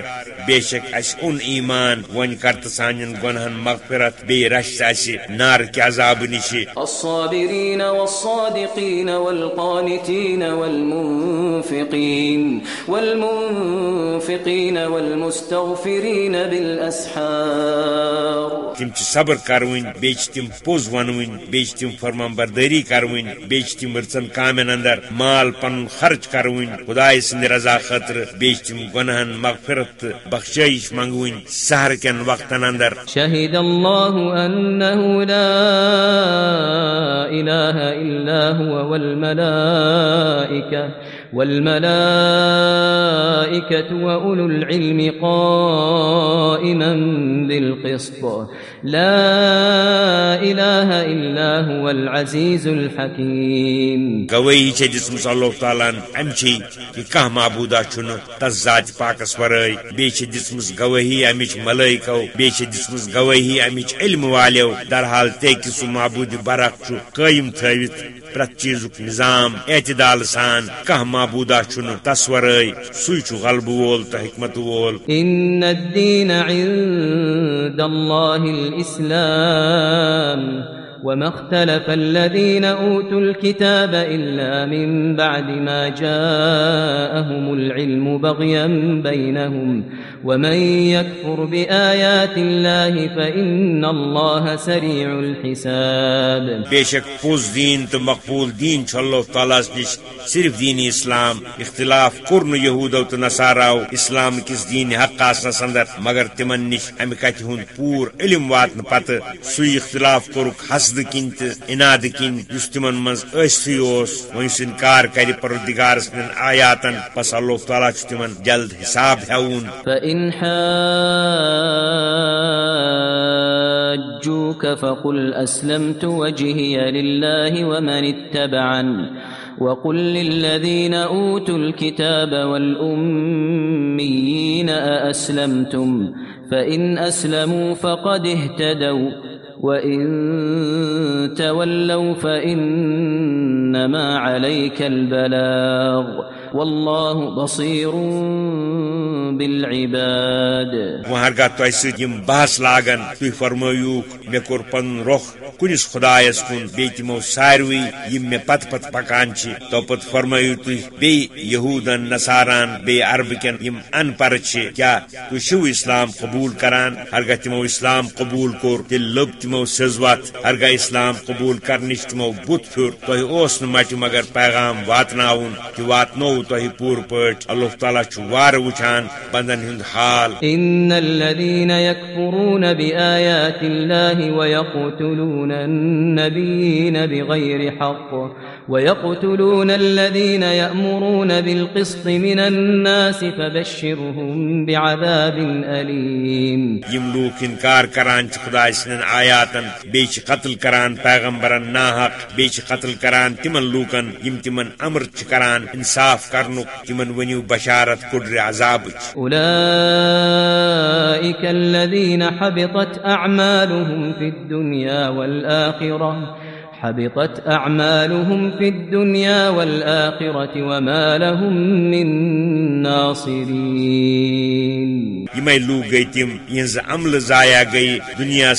بے شک اس اون ایمان ون کرت سانن گنہن مغفرت بے رش اس نار کے عذاب نشی الصابرين والصادقين والقانتين والمنفقين والمنفقين والمستغفرين بالأسحار تم چھ صبر کرون بیچ تم پوز ونون بیچ تم فرمان برداری کرون بیچ تم ورچن کامن اندر مال پن خرچ کرون خدای سند رضا خاطر بیچ تم گنہن مغفرت بخشائش منگون سہر کن وقتن اندر۔ شهد الله أنه لا إله الا هو والملائكة والملائكة وأولو العلم قائما بالقسط. لا إله إلا هو العزيز الحكيم. گوئی چھ دسمس اللہ تعالیٰ ام چھ کہ کھانا معبودہ چھن تس ذات پاکس ورائے بی چھ دسمس گوہی امچ ملائکو بی چھ دسمس گوہی امچ علم والیو در حال تے کہ سو معبود برق چھ قائم تھوت پرت چیزک نظام اعتدال سان کھانا معبودہ چھ تس ورائے سی چھ غلب وول تو حکمت وول۔ ان الدین عند اللہ الاسلام۔ وما اختلف الذين أوتوا الكتاب إلا من بعد ما جاءهم العلم بغيا بينهم ومن يكفر بآيات الله فإن الله سريع الحساب. بے شک پوز دین تو مقبول دین چھ اللہ تعالیٰ نش صرف دین اسلام، اختلاف کورن یہودو تو نصاراو اسلام کس دین حق آسنس اندر مگر تمن نش امہ کتھ ہند پور علم واتن پتہ سوی اختلاف کورک حسد حسد کن تو اناد کن اس تمن مز ٲسۍتھٕے اوس وۄنۍ سُہ انکار کرِ پردگار سٕنٛدٮ۪ن آیاتن بس اللہ تعالیٰ چھُ تمن جلد حساب ہیوُن فإن حاجوك فقل أسلمت وجهي لله ومن اتبعن وقل للذين أوتوا الكتاب والأميين أأسلمتم فإن أسلموا فقد اهتدوا وَإِن تَوَلَّوْا فَإِنَّمَا عَلَيْكَ الْبَلَاغُ والله بصير بالعباد. وہرگاہ تہ ستم بحث لاگن۔ تھی فرمو مے کور پن رخ کنس خدایس کن بی تمو ساروی، یم مے پت پت پکان چھ تو پت فرمو تھی بی یہودن، نصاران بی عرب کن یم ان پر چھ کیا تو شو اسلام قبول کران؟ ہرگاہ تمو اسلام قبول کور تیل لب تمو سزوات۔ ہرگاہ اسلام قبول کرنش تمو بت پھر۔ تہ اوس مٹ مگر پیغام واتناون کہ واتنو تہ پور پٹ اللہ تعالیٰ چھ وار وچھان بندن ہند حال۔ ان الذين يكفرون بايات الله ويقتلون النبيين بغير حق ويقتلون الذين يأمرون بالقسط من الناس فبشرهم بعذاب أليم. یم لوک انکار کران چھ خدا آیاتن بیچ قتل کران پیغمبرن ناحق بیچ قتل کران تمن لوکن یم تمن امر چھ کران انصاف کرنک تمن ونیو بشارت کڈر عذاب أولئك الذين حبطت أعمالهم في الدنيا والآخرة. حبطت أعمالهم في الدنيا والآخرة وما لهم من ناصرين. یمے لوگ گئی تم یہ عمل ضائع گئی دنیا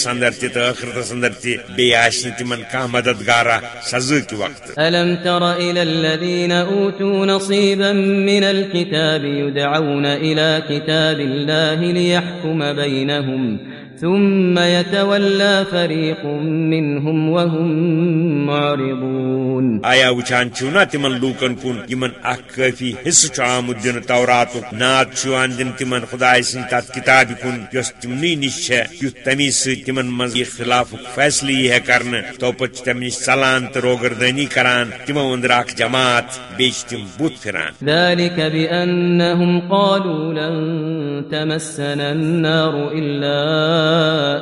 تہ بیٚیہِ آسہِ نہٕ تمن کانٛہہ مددگارا سزاکہِ وقت؟ ألم تر إلى الذين أوتوا نصيبا من الكتاب يدعون إلى كتاب الله ليحكم بينهم ثم يتولى فريق منهم وهم معرضون. آیا وچھان چھو نا تمن لوکن کن؟ یمن اخ کافی حصہ چھ آمد دن تورات نات چوان دن تمن خدا سن تات کتاب کن یس تمنی نش یت تمی س تمن مز خلاف فیصلہ یہ کرن تو پچ تمی سلان تو روگردانی کران تمو اندر اخ جماعت بیچ تم بوت پھران. ذلك بأنهم قالوا لن تمسنا النار إلا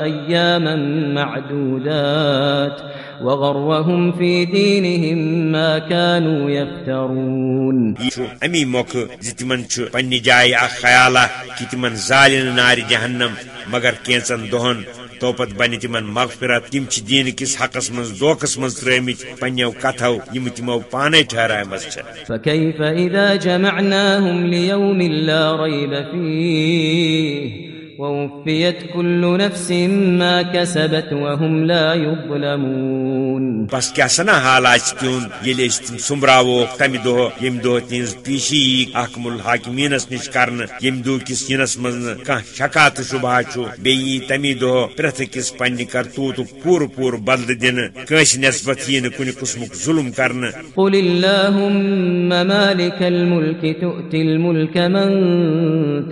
أياما معدودات وغرهم في دينهم ما كانوا يفترون. یہ چھُ امی موقع زِ تمن چھُ پننہِ جایہِ اکھ خیالہ کہ تمن زالن نار جہنم مگر کینژن دۄہن تو پت بنہِ تمن مغفرت تم چھ دین کس حقس من دوکس من ترٲمٕتۍ پننیو کتھو یم تمو پانے ٹھہرایمژ چھِ فكيف إذا جمعناهم ليوم لا ريب فيه؟ ووفيت كل نفس ما كسبت وهم لا يظلمون. بس کیا سنا حال آس تون یل تم سمبراو تمہ دہ یم دہ تہذ پیشی احکم الحاکمینس نش کرن یم دہ کس ینس من کان شکا تو شبہ بی تمی دہ پریت کس پنہ کرتوت پور پور بدل دن کنس نسبت یہ کن قسمک ظلم کرن. قل اللهم مالك الملك تؤتي الملك من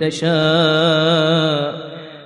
تشاء.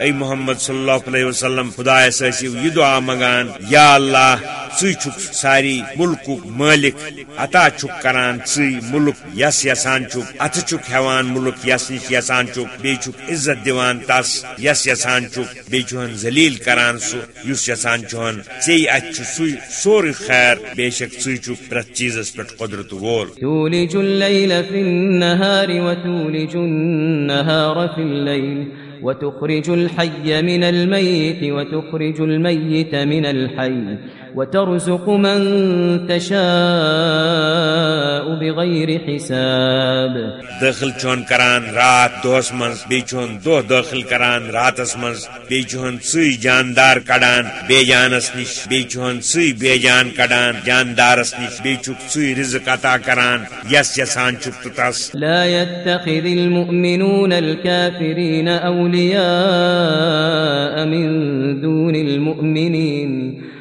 اے محمد صلی اللہ علیہ وسلم خدا ٲسِو یہ دعا منگان، یا اللہ ژٕ چھُکھ ساری ملکُک مٲلِک عطا چھُکھ کران ژٕے ملک یس یژھان چھُکھ اتھٕ چھُکھ ہٮ۪وان ملک یس نش یژھان چھُکھ بیٚیہِ چھُکھ عزت دِوان تس یس یژھان چھُکھ بیٚیہِ چھُہن ذلیل کران سُہ یُس یژھان چھُہن ژےٚ اتھِ چھُ سُے سورُے خیر، بے شک ژٕے چھُکھ پرٛٮ۪تھ چیٖزس پٮ۪ٹھ قۄدرت وول تولج الليل في النهار وتولج النهار في الليل وتخرج الحي من الميت وتخرج الميت من الحي وترزق من تشاء بغير حساب. داخل چون کران رات دہس من بی چون دہ داخل کران راتس من بی چون سی جاندار کڑان بے جانس نش بی چون سی بے جان کڑان جاندارس نش بی چک سی رزق عطا کران یس یسان چک تو تس لا يتخذ المؤمنون الكافرين أولياء من دون المؤمنين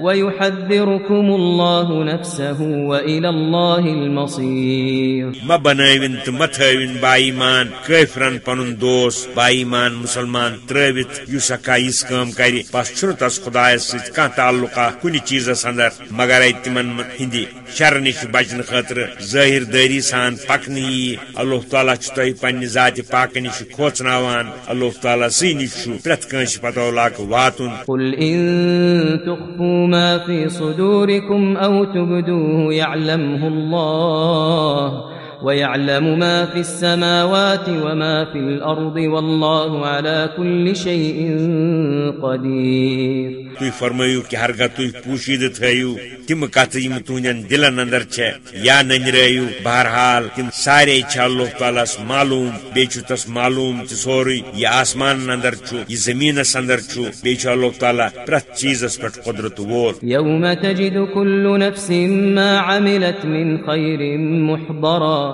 ويحذركم الله نفسه وإلى الله المصير ما بناوین تو بايمان با پنن دوس بايمان مسلمان ترويت يوسكا يسكم كاري کام کری پس چھر تس خدایس ست کان تعلقہ کنی چیزس اندر، مگر ايتمن هندي شر نش بچن خاطر ظاہر داری سان پکن یی اللہ تعالیٰ تہ پنہ ذات پاک نش کھوچناوان۔ اللہ تعالیٰ سی نش پرت کنش پتہ لاک واتن۔ قل إن تخفوا ما في صدوركم أو تبدوه يعلمه الله۔ ويعلم ما في السماوات وما في الأرض والله على كل شيء قدير تھی فرمائیو کہ ہرگاہ تھی پوشید تھیو تم کت یم تہندین دلن اندر چھ یا ننرائیو بہرحال تم سارے چھ اللہ تعالیٰ معلوم بی تس معلوم تہ سوری یہ آسمان اندر چھو یہ زمینس اندر چھو بی اللہ تعالیٰ پرت چیزس پہ قدرت وول يوم تجد كل نفس ما عملت من خير محضرا۔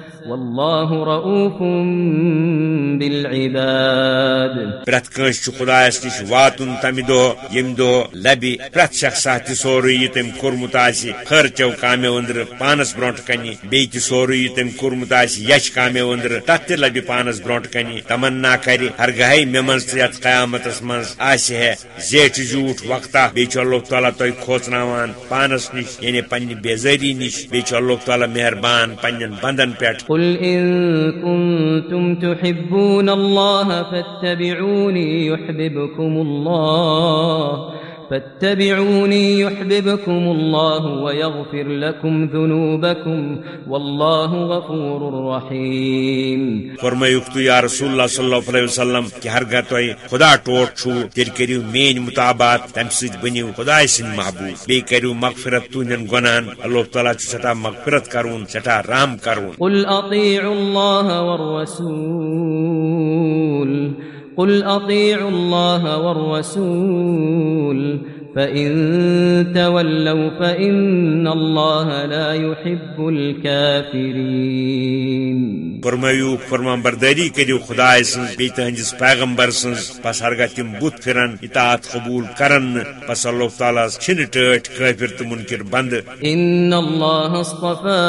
والله رؤوف بالعباد. پرت کنس خدایس نش واتن تمہ دہ یم دہ لبہ پرت شخصا تہ سوری یہ تم کورمت خرچو کامیو اندر پانس برونٹ کنہ بی تہ سوری یہ تم کورمت یش کامیو اندر تت تہ لبہ پانس برونٹ کنہ، تمنا کر ہرگاہ مے من یت قیامتس من آسہ ہے، زیٹھ جھوٹ وقتا بی اللہ تعالیٰ تہ کھوچناوان پانس نش یعنی پنہ بیزاری نش بی اللہ تعالیٰ مہربان پنن بندن پہ قل إن كنتم تحبون الله فاتبعوني يحببكم الله فاتبعوني يحببكم الله ويغفر لكم ذنوبكم والله غفور رحيم. فرمایوک تو یا رسول اللہ صلی اللہ علیہ وسلم کہ ہر گہ تو خدا ٹوٹ چھو تیل کریو مین مطابات تم سید بنیو خدا سن محبوب. بی کریو مغفرت تونن گنان اللہ تعالیٰ چھ سٹا مغفرت کرون سٹا رام کرون. قل اطیعوا الله والرسول قل أطيعوا الله والرسول فإن تولوا فإن الله لا يحب الكافرين فرمایو فرمان برداری کریو خدا سن بی تہندس پیغمبر سن پس ہرگاہ تم بت پھرن اطاعت قبول کرن پس اللہ تعالیٰ چھن ٹھٹ کافر تو منکر بند۔ ان اللہ اصطفى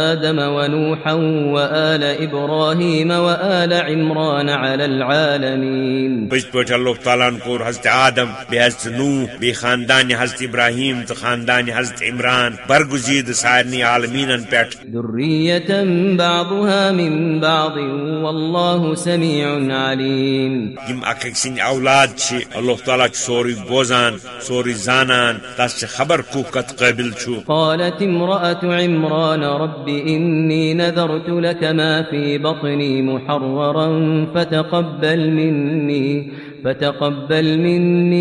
آدم ونوحا وآل ابراہیم وآل عمران على العالمین پز پٹ اللہ تعالیٰ کور حضرت آدم بی حضرت نوح بی خاندان حضرت ابراہیم تو خاندان حضرت عمران برگزید سارنی عالمین پیٹ ذریتا بعضها من بعض والله سميع عليم یم اک اک سن اولاد چھ اللہ تعالیٰ چھ سوری بوزان سوری زانان تس چھ خبر کوکت قابل چھو۔ قالت امرأة عمران رب إني نذرت لك ما في بطني محررا فتقبل مني۔ فتقبل مني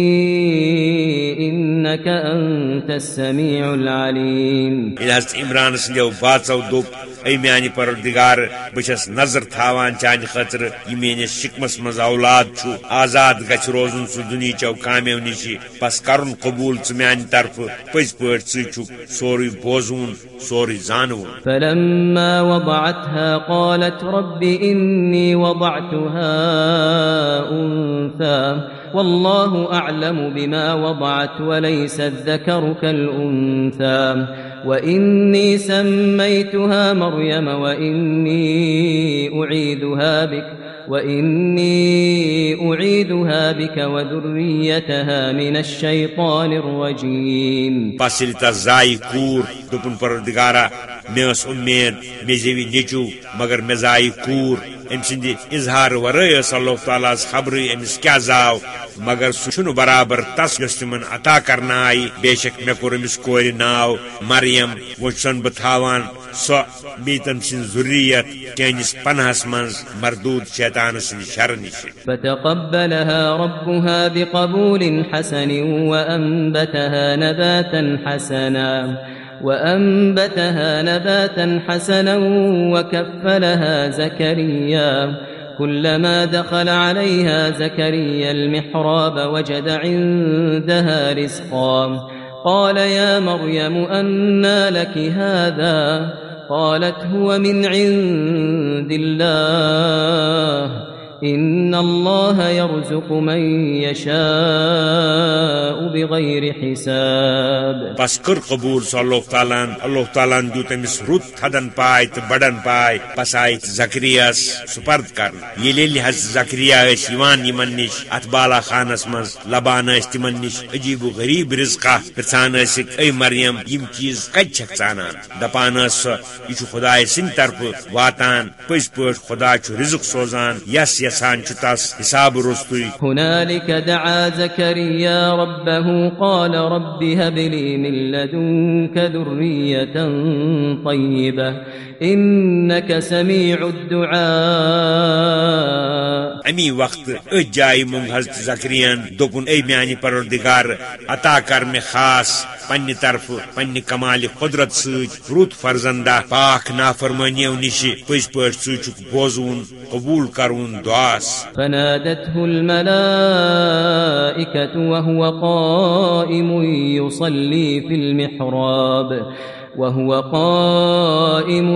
إنك أنت السميع العليم. یہ عمران سنجو باچو دوب اے میانی پردگار بچس نظر تھاوان چانہ خاطر یہ میانس شکمس مز اولاد چھو آزاد گچھ روزن سہ دنیچو کامیو نش، پس کرن قبول ژ میانہ طرف پز پٲٹھۍ ژٕ چھُکھ سورُے بوزوُن، سورُے زانوُن۔ فلما وضعتها قالت رب إني وضعتها أنثى، والله أعلم بما وضعت وليس الذكر كالأنثى۔ وإني سميتها مريم وإني أعيدها بك وإني أعيدها بك وذريتها من الشيطان الرجيم بس ییٚلہِ تس زایہِ کوٗر دوٚپُن پروردگارا مےٚ ٲس مگر مےٚ زایہِ کوٗر أمۍ سٕنٛدِ اظہار ورٲے ٲس اللہ تعالیٰ ہس خبرٕے زاو، مگر سُہ برابر تس یۄس تِمن عطا کرنہٕ آیہِ بے شک مےٚ کوٚر أمِس کورِ ناو، مریم وۄنۍ چھُسن بہٕ تھاوان سۄ بیٚیہِ تٔمۍ پنہس منٛز مردوٗد شیطان سٕنٛدِ شرٕ نِش فتقبلها ربها بقبول حسن وأنبتها نباتا حسنا، وأنبتها نباتا حسنا وكفلها زكريا، كلما دخل عليها زكريا المحراب وجد عندها رزقا. قال يا مريم أنى لك هذا؟ قالت هو من عند الله. ان الله يرزق من يشاء بغير حساب بس کر قبول صلی اللہ تعالیٰ اللہ تعالیٰ دیت امس رت تھدن پائے تو بڑن پائے بس آئی زکریس سپرد کر یل حض زکریا یوان یمن نش ات بالا خانس مز لبان تمن نش عجیب و غریب رزقہ پرسان ٲسِکھ اے مریم یم چیز کت چھکھ دپان ٲس سۄ یہِ چھُ خداے سٕنٛدِ طرفہٕ واتان پٔزۍ پٲٹھۍ خدا چھُ رزق سوزان یس یس یسان تس حساب رستوي هنالك دعا زكريا ربه قال رب هب لي من لدنك ذرية طيبة إنك سميع الدعاء. امی وقت جائے مونگ حضرت زکرین دوپن اے میانی پروردگار عطا کر میں خاص پنہ طرف پنہ کمال قدرت ست رت فرزندہ پاک نافرمانیو نش پز پہ ثک بوزون قبول کرون دعاس. فنادته الملائكة وهو قائم يصلي في المحراب. وهو قائم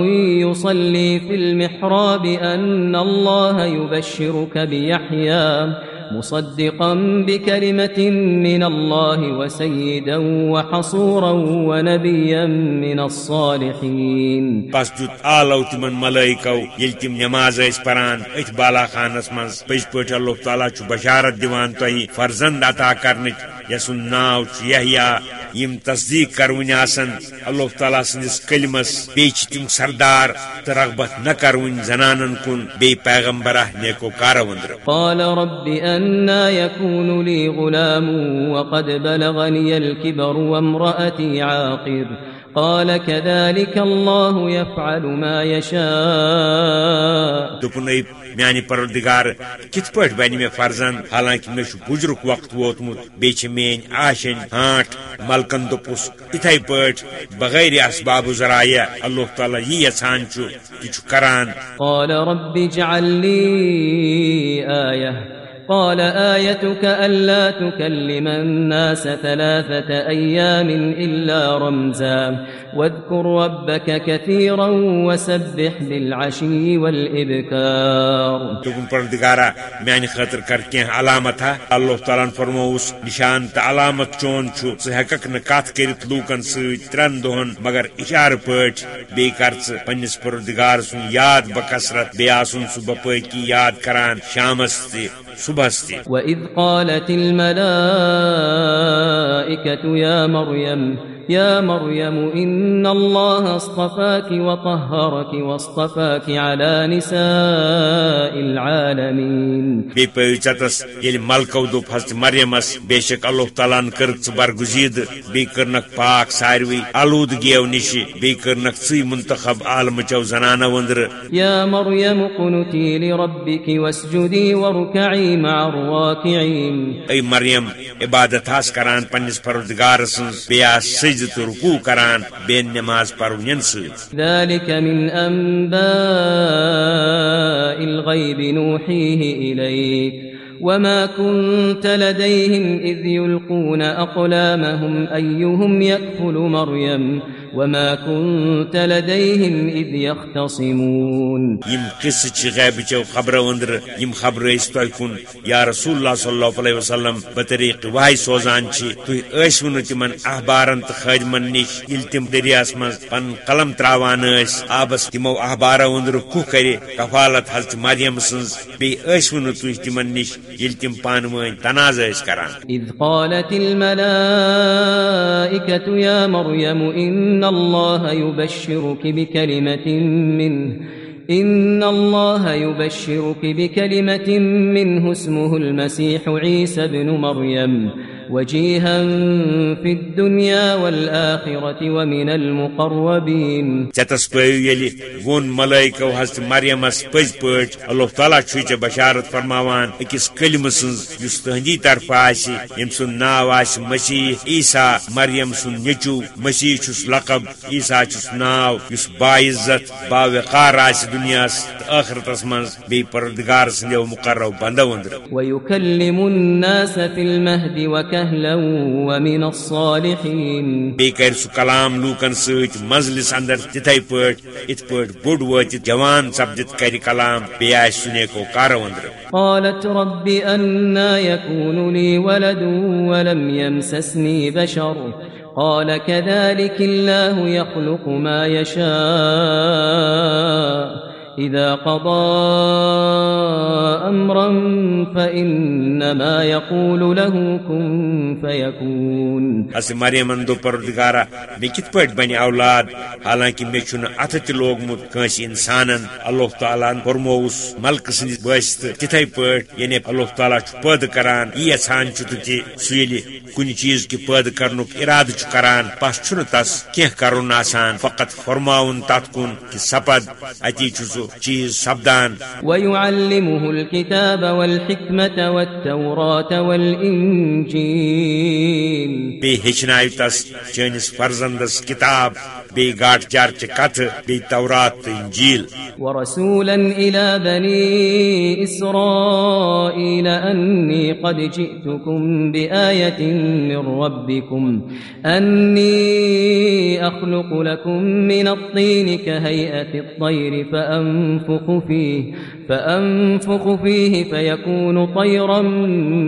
يصلي في المحراب أن الله يبشرك بيحيى مصدقا بكلمة من الله وسيدا وحصورا ونبيا من الصالحين. بس جت آلو تمن ملائكو يل تم نماز اس پران ات بالا خانس مز پز پٹ اللہ تعالی چھ بشارت دیوان تہی فرزند عطا کرنچ، یسن ناو چھ یحییٰ یم تصدیق کرون آسن، اللہ تعالیٰ سندس کلمس بیچ تم سردار تو رغبت نہ کرون زنانن کن بی پیغمبرہ نیکو کاروندر قال رب انا يكون لي غلام وقد بلغني الكبر وامرأتي عاقر. قال كذلك الله يفعل ما يشاء. دپن اے میانی پروردگار کت پٹ بن مے فرزن حالانکہ مے بجرک وقت ووتمت بیچ مین آشن ہاٹ ملکن دپس اتھے پٹ بغیر اسباب ذرائع اللہ تعالی یہ یسان چھ یہ کران۔ قال رب اجعل لي آيه قال آيتك ألا تكلم الناس ثلاثة أيام إلا رمزا واذكر ربك كثيرا وسبح بالعشي والإبكار. تكون پردگارا میانی خاطر کر کین علامت ہے۔ اللہ تعالیٰ فرموس نشان تا علامت چون چھو ژٕ ہیکک نہ کتھ کٔرِتھ لوٗکن سۭتۍ ترٛٮ۪ن دۄہن مگر اشارٕ پٲٹھۍ بیٚیہِ کر ژٕ پننس پردگار سُنٛد یاد بکثرت بیٚیہِ آسُن سُہ بپٲکی یاد کران، شامس تہِ صبحس تہِ وإذ قالت الملائكة يا يا مريم إن الله اصطفاك وطهرك واصطفاك على نساء العالمين. پیچتس یل ملکو دوپ حضرت مريمس بيشك الله تعالى کرت برگزید بی کرنک پاک ساروی آلودگیو نشی بی کرنک سی منتخب عالم چو زنانه وندر. يا مريم قنتي لربك واسجدي واركعي مع الراكعين اي مريم عبادت ہاس کران پنس پروردگار سن بیا سجد تو رکوع کران، بین نماز پرونین سۭتۍ ذالک من انباء الغیب نوحیه الیک. وما كنت لديهم إذ يلقون أقلامهم أيهم يكفل مريم وما كنت لديهم إذ يختصمون یم قصہ چھ غیب چو خبر اندر یم خبر اس تو کن یا رسول اللہ صلی اللہ علیہ وسلم بطریق وائی سوزان چھ تو نہٕ تمن احبارن تو خادمن نش ییٚلہِ تم دریاس مز پن قلم تراوان ٲسۍ آبس تمو احبارو اندر کُھ کرِ کفالت حضرت مریم سٕنٛز۔ ٲسوٕ نہٕ تُہۍ تمن نش ییٚلہِ تم پانہٕ ؤنۍ تناز ٲسۍ کران۔ إذ قالت الملائكة يا مريم إن الله يبشرك بكلمة منه إن الله يبشرك بكلمة منه اسمه المسيح عيسى بن مريم وجيها في الدنيا والآخرة ومن المقربين. ییٚلہِ ووٚن ملٲیکو حضرت مریمس پٔزۍ پٲٹھۍ اللہ تعالیٰ چھُے ژےٚ بشارت فرماوان أکِس کلمہٕ سٕنٛز طرفہٕ آسہِ ییٚمہِ سُنٛد ناو آسہِ مسیح عیسا مریم سُنٛد نیٚچوٗ مسیح چھُس لقب عیسا چھُس ناو یُس باعزت باوقار آسہِ دُنیاہس تہٕ ٲخرتس منٛز بیٚیہِ پردگار سٕنٛدیو مقرو بنٛدو أنٛدرٕ ويكلم الناس في المهد وكهلا ومن الصالحين. سُہ کلام لوٗکن سۭتۍ منزلس اندر تِتھے پٲٹھۍ یِتھ پٲٹھۍ بوٚڑ وٲتِتھ جوان سپدِتھ کرِ کلام بیٚیہِ آسہِ سُنیکو کارو أنٛدرٕ قالت رب أنا يكون لي ولد ولم يمسسني بشر. قال كذلك الله يخلق ما يشاء. إذا قضى أمرا فإنما يقول له كن فيكون. اس مریم دو پردگارا مے کت پٲٹھۍ اولاد، حالانکہ مے چھُنہٕ اتھٕ تہِ لوگمُت کٲنٛسہِ انسانن، اللہ تعالیٰ ہن فرمووُس ملکہٕ سٕنٛدِس بٲسۍ تہٕ تِتھے پٲٹھۍ یعنی اللہ تعالیٰ چھُ پٲدٕ کران یی یژھان چھُ تہٕ تہِ سُہ ییٚلہِ کُنہِ چیٖز کہِ پٲدٕ کرنُک کران، پس چھُنہٕ تس کینٛہہ کرُن آسان فقط فرماوُن تتھ کُن کہِ سپد، اتی چھُ چیٖز سپدان ويعلمه الكتاب والحكمة والتوراة والإنجيل۔ بیٚیہِ ہیٚچھنایہِ تس چٲنِس فرزندس کِتاب۔ بیٚیہِ گاٹھ چارچہِ کتھٕ بیٚیہِ تورات، انجیل۔ ورسولا إلى بني إسرائيل أني قد جئتكم بآية من ربكم أني أخلق لكم من الطين كهيئة الطير فأنفخ فيه فأنفخ فيه فيكون طيرا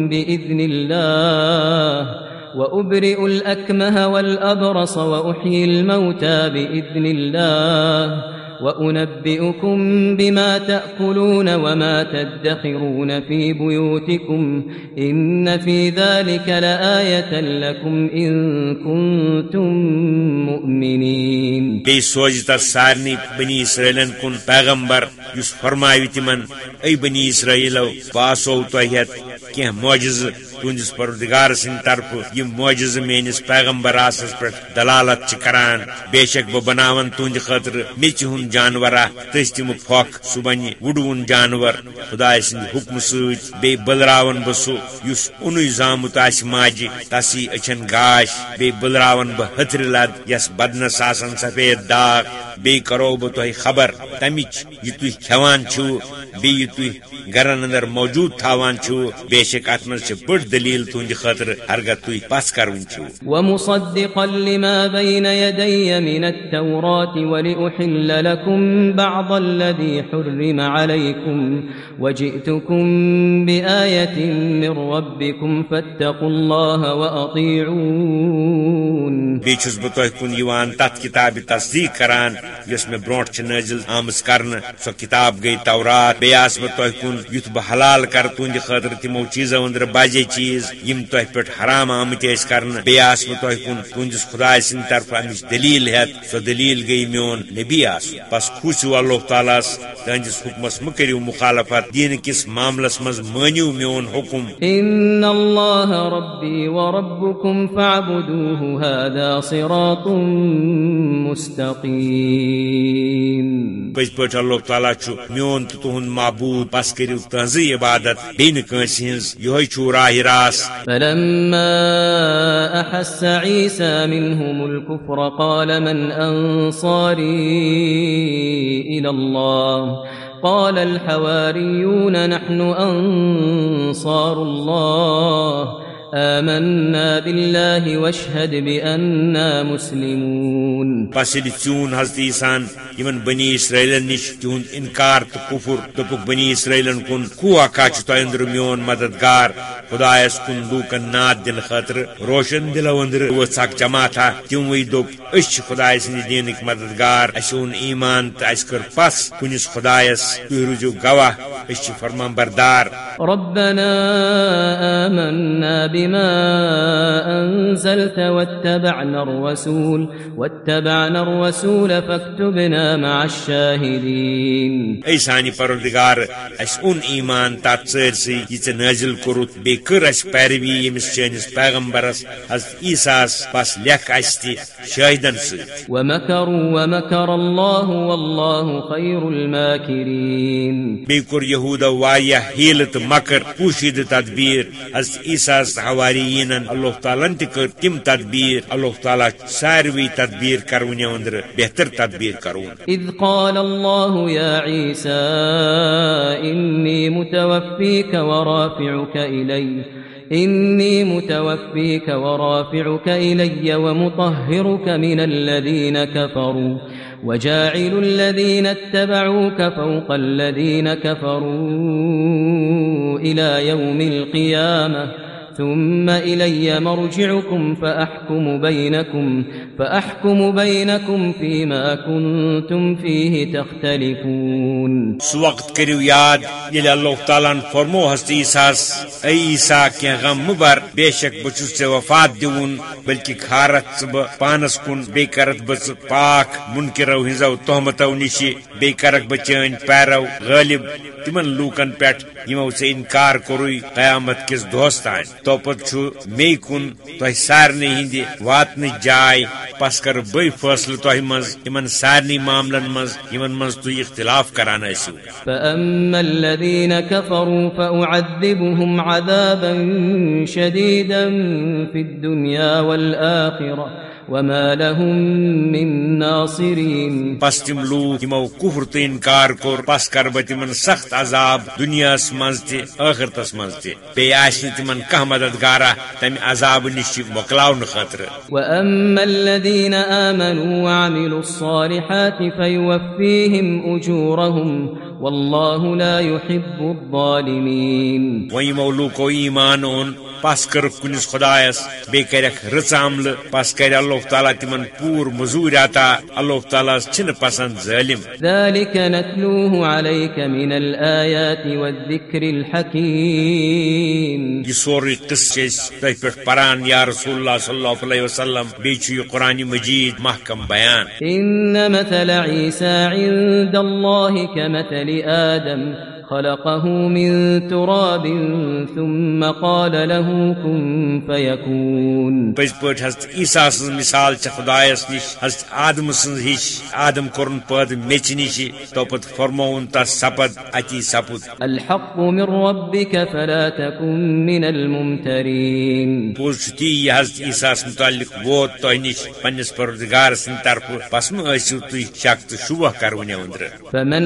بإذن الله وأبرئ الأكمه والأبرص وأحيي الموتى بإذن الله وأنبئكم بما تأكلون وما تدخرون في بيوتكم إن في ذلك لآية لكم إن كنتم مؤمنين بیٚیہِ سوزِ تس سارنٕے بنی اسرائیلن کُن پیغمبر یُس فرماوِ تِمن اے بنی اسرائیلو باسو تۄہہِ ہٮ۪تھ کینٛہہ معجزٕ پردگار سٕنٛدِ طرفہٕ یِم معجزٕ میٲنِس پیغمبر آسس پٮ۪ٹھ دلالت چھِ کران، بے شک بہٕ بناون تُہنٛدِ خٲطرٕ میٚژِ ہُنٛد جانورا تٔسۍ تِم پھۄکھ، سُہ بنہِ وُڈوُن جانور۔ خداے سٕنٛدِ حُکمہٕ سۭتۍ بیٚیہِ بٔلراون بہٕ سُہ، یُس اُنُے زامُت آسہِ تسی أچھن گاش، بیٚیہِ بٔلراون بہٕ ہتھرِ لد، یس بدنس آسن سفید داغ۔ بیٚیہِ کرو بہٕ تۄہہِ خبر، تمِچ یہِ تُہۍ کھٮ۪وان چھِو بیٚیہِ یہِ تُہۍ گرن اندر موجود تھاوان چھِو بے شک اتھ منٛز چھِ دلیل تہنٛدِ خٲطرٕ، ہرگہ تُہۍ پس کرُن چھِو۔ ومصدقا لما بين يدي من التوراة ولأحل لكم لكم بعض الذي حرم عليكم وجئتكم بآية من ربكم فاتقوا الله وأطيعون. بیٚیہِ چھُس بہٕ تۄہہِ کُن یِوان، تتھ کِتابہِ تصدیٖق کران، یۄس مےٚ برونٛٹھ چھِ نٲزِل آمٕژ کرنہٕ، سۄ تورات بیٚیہِ آسہٕ بہٕ تۄہہِ کُن، یُتھ بہٕ حلال کرٕ تُہنٛدِ خٲطرٕ تِمو چیٖزو أنٛدرٕ بجے چیٖز، یِم حرام آمٕتۍ ٲسۍ کرنہٕ بیٚیہِ آسہٕ بہٕ تۄہہِ کُن، تُہنٛدِس خداے سٕنٛدِ طرفہٕ امِچ دلیٖل ہٮ۪تھ سۄ دلیٖل میون نبی آسُن۔ بس کھوٗژِو اللہ تعالیٰ تہنٛدِس حُکمس مہٕ کٔرِو مُخالفت۔ دیٖنہٕ کِس معاملس منٛز مٲنِو میون حُکم۔ إن الله ربي وربكم فاعبدوه هذا صراط مستقيم پٔزۍ پٲٹھۍ اللہ تعالیٰ چھُ میون تہٕ تُہُنٛد معبوٗد بس کٔرِو تہنٛزٕے عبادت۔ بیٚیہِ نہٕ کٲنٛسہِ ہٕنٛز یِہوے چھُ راہ راس فلما أحس عيسى منهم الكفر قال من أنصاري إلى الله قال الحواريون نحن أنصار الله آمنا بالله واشهد بأننا مسلمون۔ پس ییٚلہِ چون حضرت عیسان یمن بنی اسرائیلن نش تہد انکار تو کفر دپک بنی اسرائیلن کن کو اکا چھ تہ اندر میون مددگار خدایس کن لوکن ناد دل خاطر روشن دل اندر وثاک جمع تھا تم وی دپ اس خدائے سند دینک مددگار اسون ایمان تو اس کر پس کنس خدایس تھی روزو گواہ اس فرمان بردار۔ ربنا آمنا بما أنزلت واتبعنا الرسول واتبعنا الرسول فاكتبنا مع الشاهدين. اي ساني پروردگار اس اون ایمان تات سرسي يت نازل كروت بي كر اس پیروي يمس چانس پیغمبرس حضرت عيساس بس لك استي شاهدن س ومكروا ومكر الله والله خير الماكرين. بي كر يهودا وايا هيلت مكر پوشيد تدبير حضرت عيساس حواريين الله تعالى تكر تم تدبير الله تعالى ساروي تدبير کرون اندر بہتر تدبیر کرون اذ قال الله يا عيسى اني متوفيك ورافعك الي إني متوفيك ورافعك إلي ومطهرك من الذين كفروا وجاعل الذين اتبعوك فوق الذين كفروا إلى يوم القيامة ثم إلي مرجعكم فأحكم بينكم فأحكم بينكم فيما كنتم فيه تختلفون. سو وقت کریو یاد یل اللہ تعالیٰ فرمو ہست عیساس اے عیسا کی غم مبر، بے شک بچس سے وفات دیون، بلکہ کھارت بہ پانس کن، بے کرت بچ پاک منکرو ہنزو تہمتو نشی بے کرک بچین، پیرو، غالب، تمن لوکن پیٹ یمو سے انکار کوروی قیامت کس دوستان توپت چھو می کن تہ سارے ہند واتن جائے پس کر بے فیصلہ تہ مز ان سارے معاملن مز ان مز تھی اختلاف کران اسو فاما الذين كفروا فأعذبهم عذابا شديدا في الدنيا والآخرة وما لهم من ناصرين پس تم لوگ یمو کفر تو انکار کور پس کر بہ تمن سخت عذاب دنیا مز تہ آخرتس مز تہ بی آس تمن کھانا مددگارا تمہ عذاب نش مکلاون خاطر واما الذين امنوا وعملوا الصالحات فيوفيهم اجورهم والله لا يحب الظالمين۔ ويمو لوكو ايمان پس کر کنس خدایس بی کرک رچ عمل پس کر اللہ تعالیٰ تمن پور مزور عطا اللہ تعالیٰ چھن پسند ظالم۔ ذلك نتلوه عليك من الآيات والذكر الحكيم۔ یہ سوری قصہ تہ پہ پران یا رسول اللہ صلی اللہ علیہ وسلم بیچ یہ قرآن مجید محکم بیان۔ ان مثل عيسى عند الله كمثل آدم۔ خلقه من تراب ثم قال له كن فيكون. پز پٹ حضرت عیسیٰ سن مثال چھ خدایس نش حضرت آدم سن ہش آدم کورن پد میچ نش توپت فرمون تا سپد اتی سپد. الحق من ربك فلا تكن من الممترين. پوز تی عیسیٰ متعلق ووت تو نش پنس پروردگار سن طرف پس مہ ٲسِو تُہۍ شک تہٕ شوبہ کرونہِ أنٛدرٕ فمن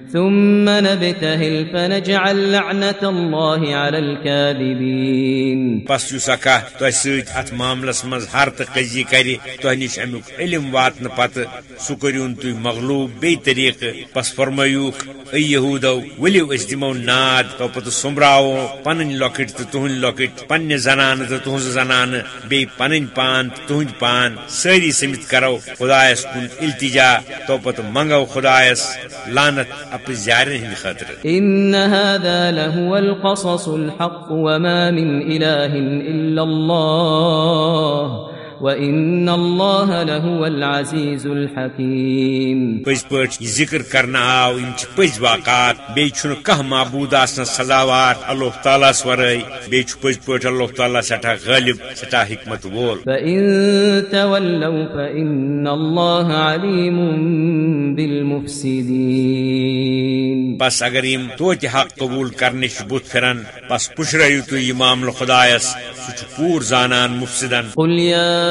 ثم نبتهل فنجعل لعنة الله على الكاذبين. پس یس اکا تہ ست ات معاملس مز ہر تو قزی کر تہ نش امیک علم واتن پتہ سہ کرون مغلوب بی طریقہ پس فرمایوک اے یہودو ولیو اس دمو ناد تو پتہ سمراو پنن لوکٹ تو تہن لوکٹ پنہ زنان تو تہن زنان بی پنن پان تہن پان ساری سمت کرو خدایس کن التجا تو پتہ منگو خدایس لعنت آپ زیارن ہند خاطر ان هذا له القصص الحق وما من اله الا الله. وإن الله لهو العزيز الحكيم پز پٲٹھۍ ذکر کرنا آو یم چھ پز واقعات بیٚیہِ چھُنہٕ کانٛہہ معبوٗد آسنس سزاوار اللہ تعالیٰ ورٲے بیٚیہِ چھُ پٔزۍ پٲٹھۍ اللہ تعالیٰ سٮ۪ٹھاہ غٲلب سٮ۪ٹھاہ حکمت وول۔ فإن تولوا فإن الله عليم بالمفسدين بس اگر یم توتہِ حق قبول کرنٕچ بُتھ پھرن بس پُشرٲیِو تُہۍ یہِ معاملہٕ خۄدایس سُہ چھُ پوٗر زانان يا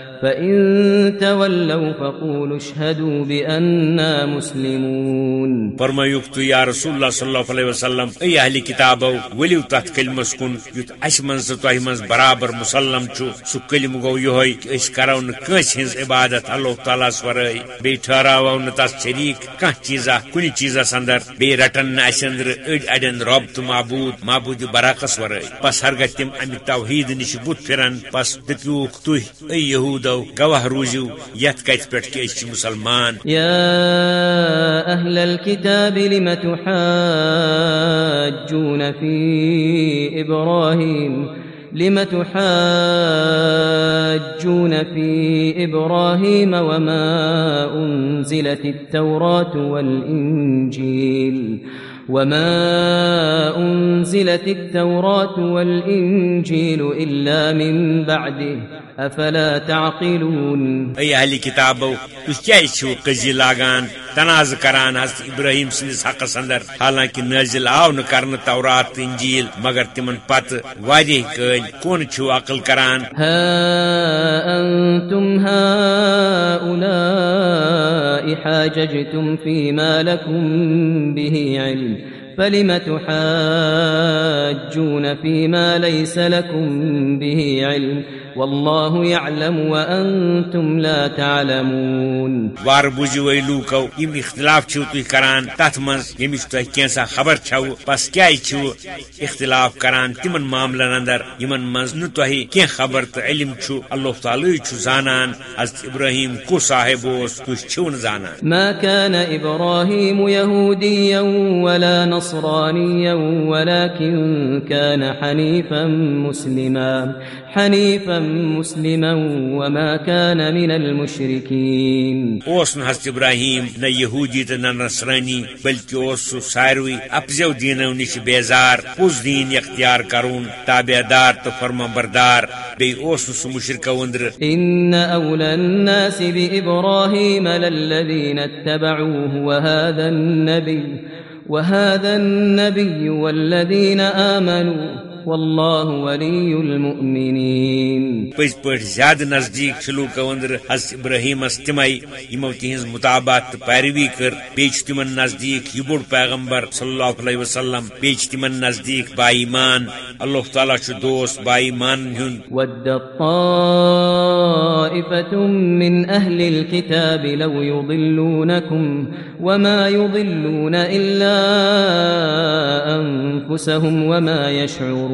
فإن تولوا فقولوا اشهدوا بأننا مسلمون فرمایوک تو یا رسول اللہ صلی اللہ علیہ وسلم، ای اہل کتابو، ولیو تات کلمس کن یت اس من تہ من برابر مسلم چھ سہ کلم گو یہ کہ اس کرو نس ہز عبادت اللہ تعالیٰ ورائے بی ٹھہراو ن تس شریک کھانا چیزا کن چیزس اندر بی رٹن اس اندر اڑ اڑین رب تو معبود معبود برعکس ورائے بس ہرگہ تم امہ توحید نش بت پھرن بس دپیوک تھی اے یہود گواہ روزو یت کت پہ مسلمان۔ يا أهل الكتاب، لم تحاجون في إبراهيم لم تحاجون في إبراهيم وما أنزلت التوراة والإنجيل وما أنزلت التوراة والإنجيل إلا من بعده أفلا تعقلون أي أهل كتابو تشكي قزي لاغان؟ تنازع کران حضرت ابراہیم سندس حقس اندر حالانکہ نازل آو نہ کرن تورات انجیل، مگر تمن پت واریہ کل کون چھو عقل کران؟ ها انتم هؤلاء حاججتم فيما لكم به علم. فلم تحاجون فيما ليس لكم به علم؟ والله يعلم وانتم لا تعلمون. وار بوجو اي لوكو يم اختلاف چھو تُہۍ کران منٛز ییٚمِچ تۄہہِ کینٛژھا خبر چھو بس کیٛازِ چھو؟ اختلاف کران تمن معاملن اندر یمن منٛز نہٕ تۄہہِ کینٛہہ خبر تہٕ علم چھُ اللہ تعالیٰ چھُ زانان حضرت ابراہیم کُس صاحب اوس تُہۍ چھِو نہٕ زانان. ما كان ابراهيم يهوديا ولا نصرانيا ولكن كان حنيفا مسلما. حنيفا مسلما وما كان من المشركين. اوس نہ حضرت ابراہیم نہ یہودی تو نہ نصرانی بلکہ اوس سہ ساروی اپزو دینو نش بیزار پوز دین اختیار کرون تابع دار تو فرما بردار بی اوس سہ مشرکہ وندر ان اولى الناس بابراهيم للذين اتبعوه وهذا النبي وهذا النبي والذين آمنوا والله ولي المؤمنين پز پہ زیادہ نزدیک چلوک ادر حضرت ابراہیمس تمے یمو تہذ مطابات تو پیروی کر بیچ تمن نزدیک یہ پیغمبر صلی اللہ علیہ وسلم بیچ تمن نزدیک با ایمان اللہ تعالیٰ چھ دوست با ایمان ہن۔ ود من أهل الكتاب لو يضلونكم وما يضلون إلا أنفسهم وما يشعرون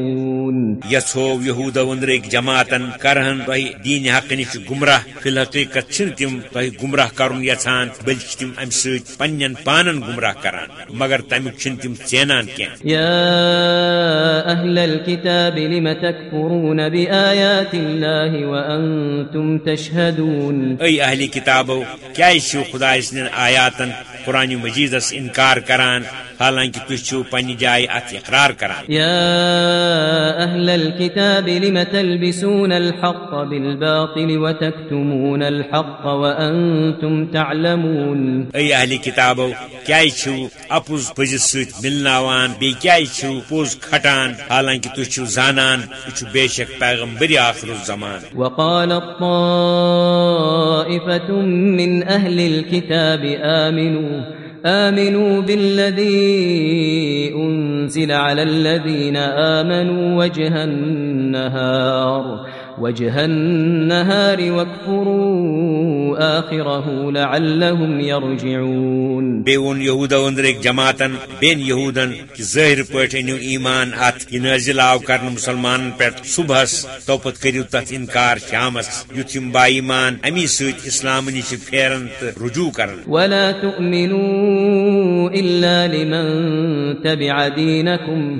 یسو یہود وندرک جماعتن کرہن تہ دین حق نش گمراہ فی الحقیقت چھ تم تہ گمراہ کرن یژھان بلکہ تم ام پنن پانن گمراہ کران مگر تمیک چھ تم ژینان کی يا أهل الكتاب لم تكفرون بآيات الله وأنتم تشهدون اہل کتابو کیا چھو خدا سن آیاتن قرآن مجیدس انکار کران؟ حالانکہ تھی چھو پنہ جائے ات اقرار کران۔ يا أهل الكتاب لم تلبسون الحق بالباطل وتكتمون الحق وأنتم تعلمون؟ اے اہل کتابو کیا چھو اپوز پزس ست ملناوان بی کیا چھو پوز کھٹان حالانکہ تھی چھو زانان یہ بے شک پیغمبر آخر الزمان۔ وقال طائفة من أهل الكتاب آمنوا۔ آمنوا بالذي أنزل على الذين آمنوا وجه النهار وجه النهار واكفروا آخره لعلهم يرجعون. بیون یہودا اندرک جماعتن بین یہودن کہ ظاہر پٹ انو ایمان ات یہ نازل آو کرن مسلمان پہ صبحس توپت کریو تت انکار شامس یت یم با ایمان امی سۭتۍ اسلام نش پھیرن رجوع کرن. ولا تؤمنوا إلا لمن تبع دينكم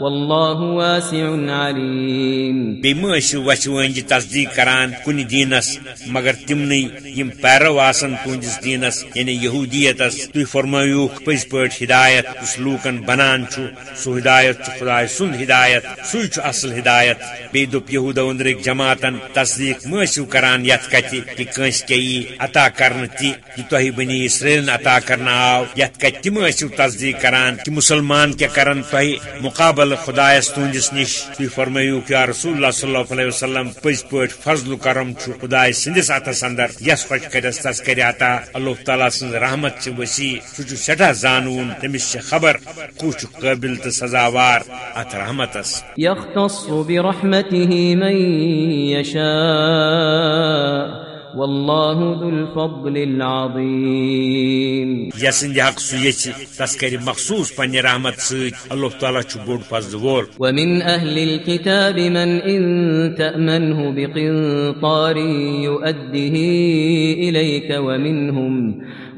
والله واسع عليم بی مشو وچونج تصدیق کران کن دینس، مگر تمن یم پیرو آسن تہندس دینس یعنی یہودیتس۔ تھی فرمایوک پز پہ ہدایت، اس لوکن بنان چھو، سو ہدایت خدا سند ہدایت سو اصل ہدایت۔ بی دپ یہود اندرک جماعتن تصدیق مشو کران یت کت کہ کنس کی عطا کرن تی یہ تہ بنی اسرائیل عطا کرنا آو۔ یت کت تم تصدیق کران، کہ مسلمان کیا کرن تہ مقابل خدایس تہندس نش۔ تھی فرمایو کہ رسول اللہ صلی اللہ علیہ وسلم پز پہ فضل و کرم خدا سندس اتس اندر۔ یس خوش کرس تس کر عطا اللہ تعالیٰ سن رحمت چھ وسیع۔ سہ سٹھا زانون۔ تمس خبر۔ کچھ قابل تو سزاوار۔ ات رحمتس۔ يختص برحمته من يشاء والله ذو الفضل العظيم یسند حق تس کر مخصوص پنہ رحمت تعالیٰ چھ بوڑ فضل وول ومن أهل الكتاب من إن تأمنه بقنطار يؤده إليك ومنهم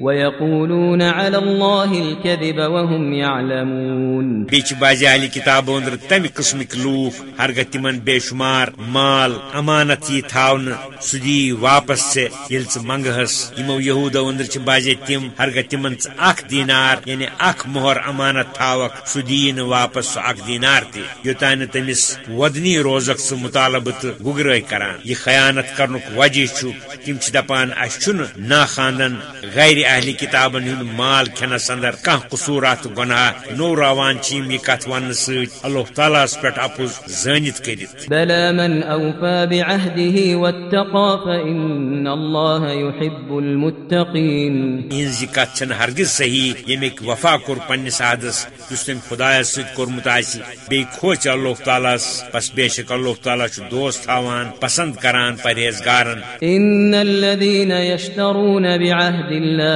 ويقولون على الله الكذب وهم يعلمون. بیچ بازی علی کتاب اندر تمہ قسمک لوک ہرگہ تمن بے شمار مال، امانت یہ تھاون سدی واپس سے یل ث منگہس. یمو اندر چھ بازی تم، ہرگہ تمن اخ دینار یعنی اخ مہر امانت تھاوک سدین واپس سہ اخ دینار تہ یوتان تمس ودنی روزک سہ مطالبہ تو گگرے کران. یہ خیانت کرنک وجہ چھ، تم چھ دپان اس نا خاندن غیر اہلی کتابن ہند مال کھنس اندر کان قصورات گناہ نو راوان چیم یہ کت ون ست اللہ تعالیٰ پہ اپز زانت کرت من فإن يحب ان کت ہرگز صحیح یمیک وفا کور پنس عادس اس تم خدا ست کورمت آسی بی کھوچ اللہ تعالیٰ پس بے شک اللہ تعالیٰ چھ دوست تھاوان پسند کران پرہیزگارن۔ إن الذين يشترون بعهد الله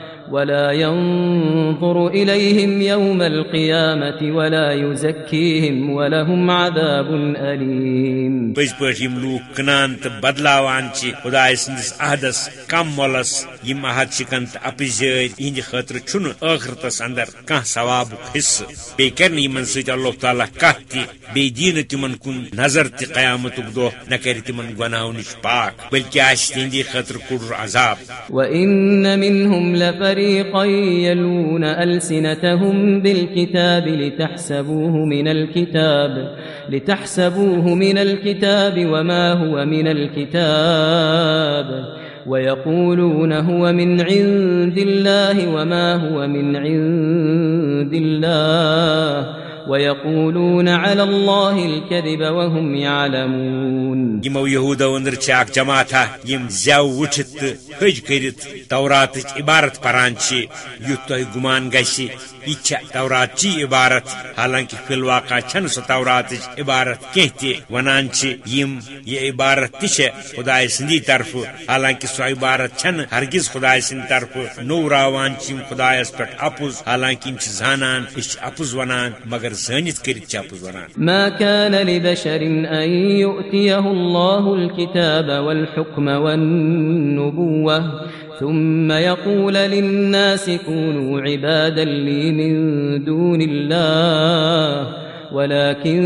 ولا ينظر إليهم يوم القيامة ولا يزكيهم ولهم عذاب أليم. پز پہ یم لوک کنان تو بدلاوان چھ خدا سندس عہدس کم مولس یم عہد شکن تو اپزیر یہند خاطر چھن ٲخرتس اندر کان ثواب حصہ بی کرن یمن سۭتۍ اللہ تعالیٰ کتھ تہ بی دین تمن کن نظر تہ قیامتک دۄہ نہ کر تمن گناہو نش پاک بلکہ آس تہندی خاطر کُڑر عذاب. وإن منهم فريقا يلون ألسنتهم بالكتاب لتحسبوه من الكتاب، لتحسبوه من الكتاب وما هو من الكتاب، ويقولون هو من عند الله وما هو من عند الله. ويقولون على الله الكذب وهم يعلمون. یمو یہودو اندر چھ اک جماعت یم زیو وچھت تہ حج کرت تورات عبارت پران چھ یت تہ گمان گژھِ یہ چھ تورات چی عبارت حالانکہ فی الواقع چھن سو تورات عبارت کی تہ ونان چھ یم یہ عبارت تہ چھ خدا سندی طرف حالانکہ سو عبارت چھن ہرگز خدا سند طرف، نو راوان چھ خدا پٹ اپز حالانکہ یم چھ زانان اس اپز ونان، مگر زانت کرت چپ وران ما كان لبشر أن يؤتيه الله الكتاب والحكم والنبوة ثم يقول للناس كونوا عبادا لي من دون الله ولكن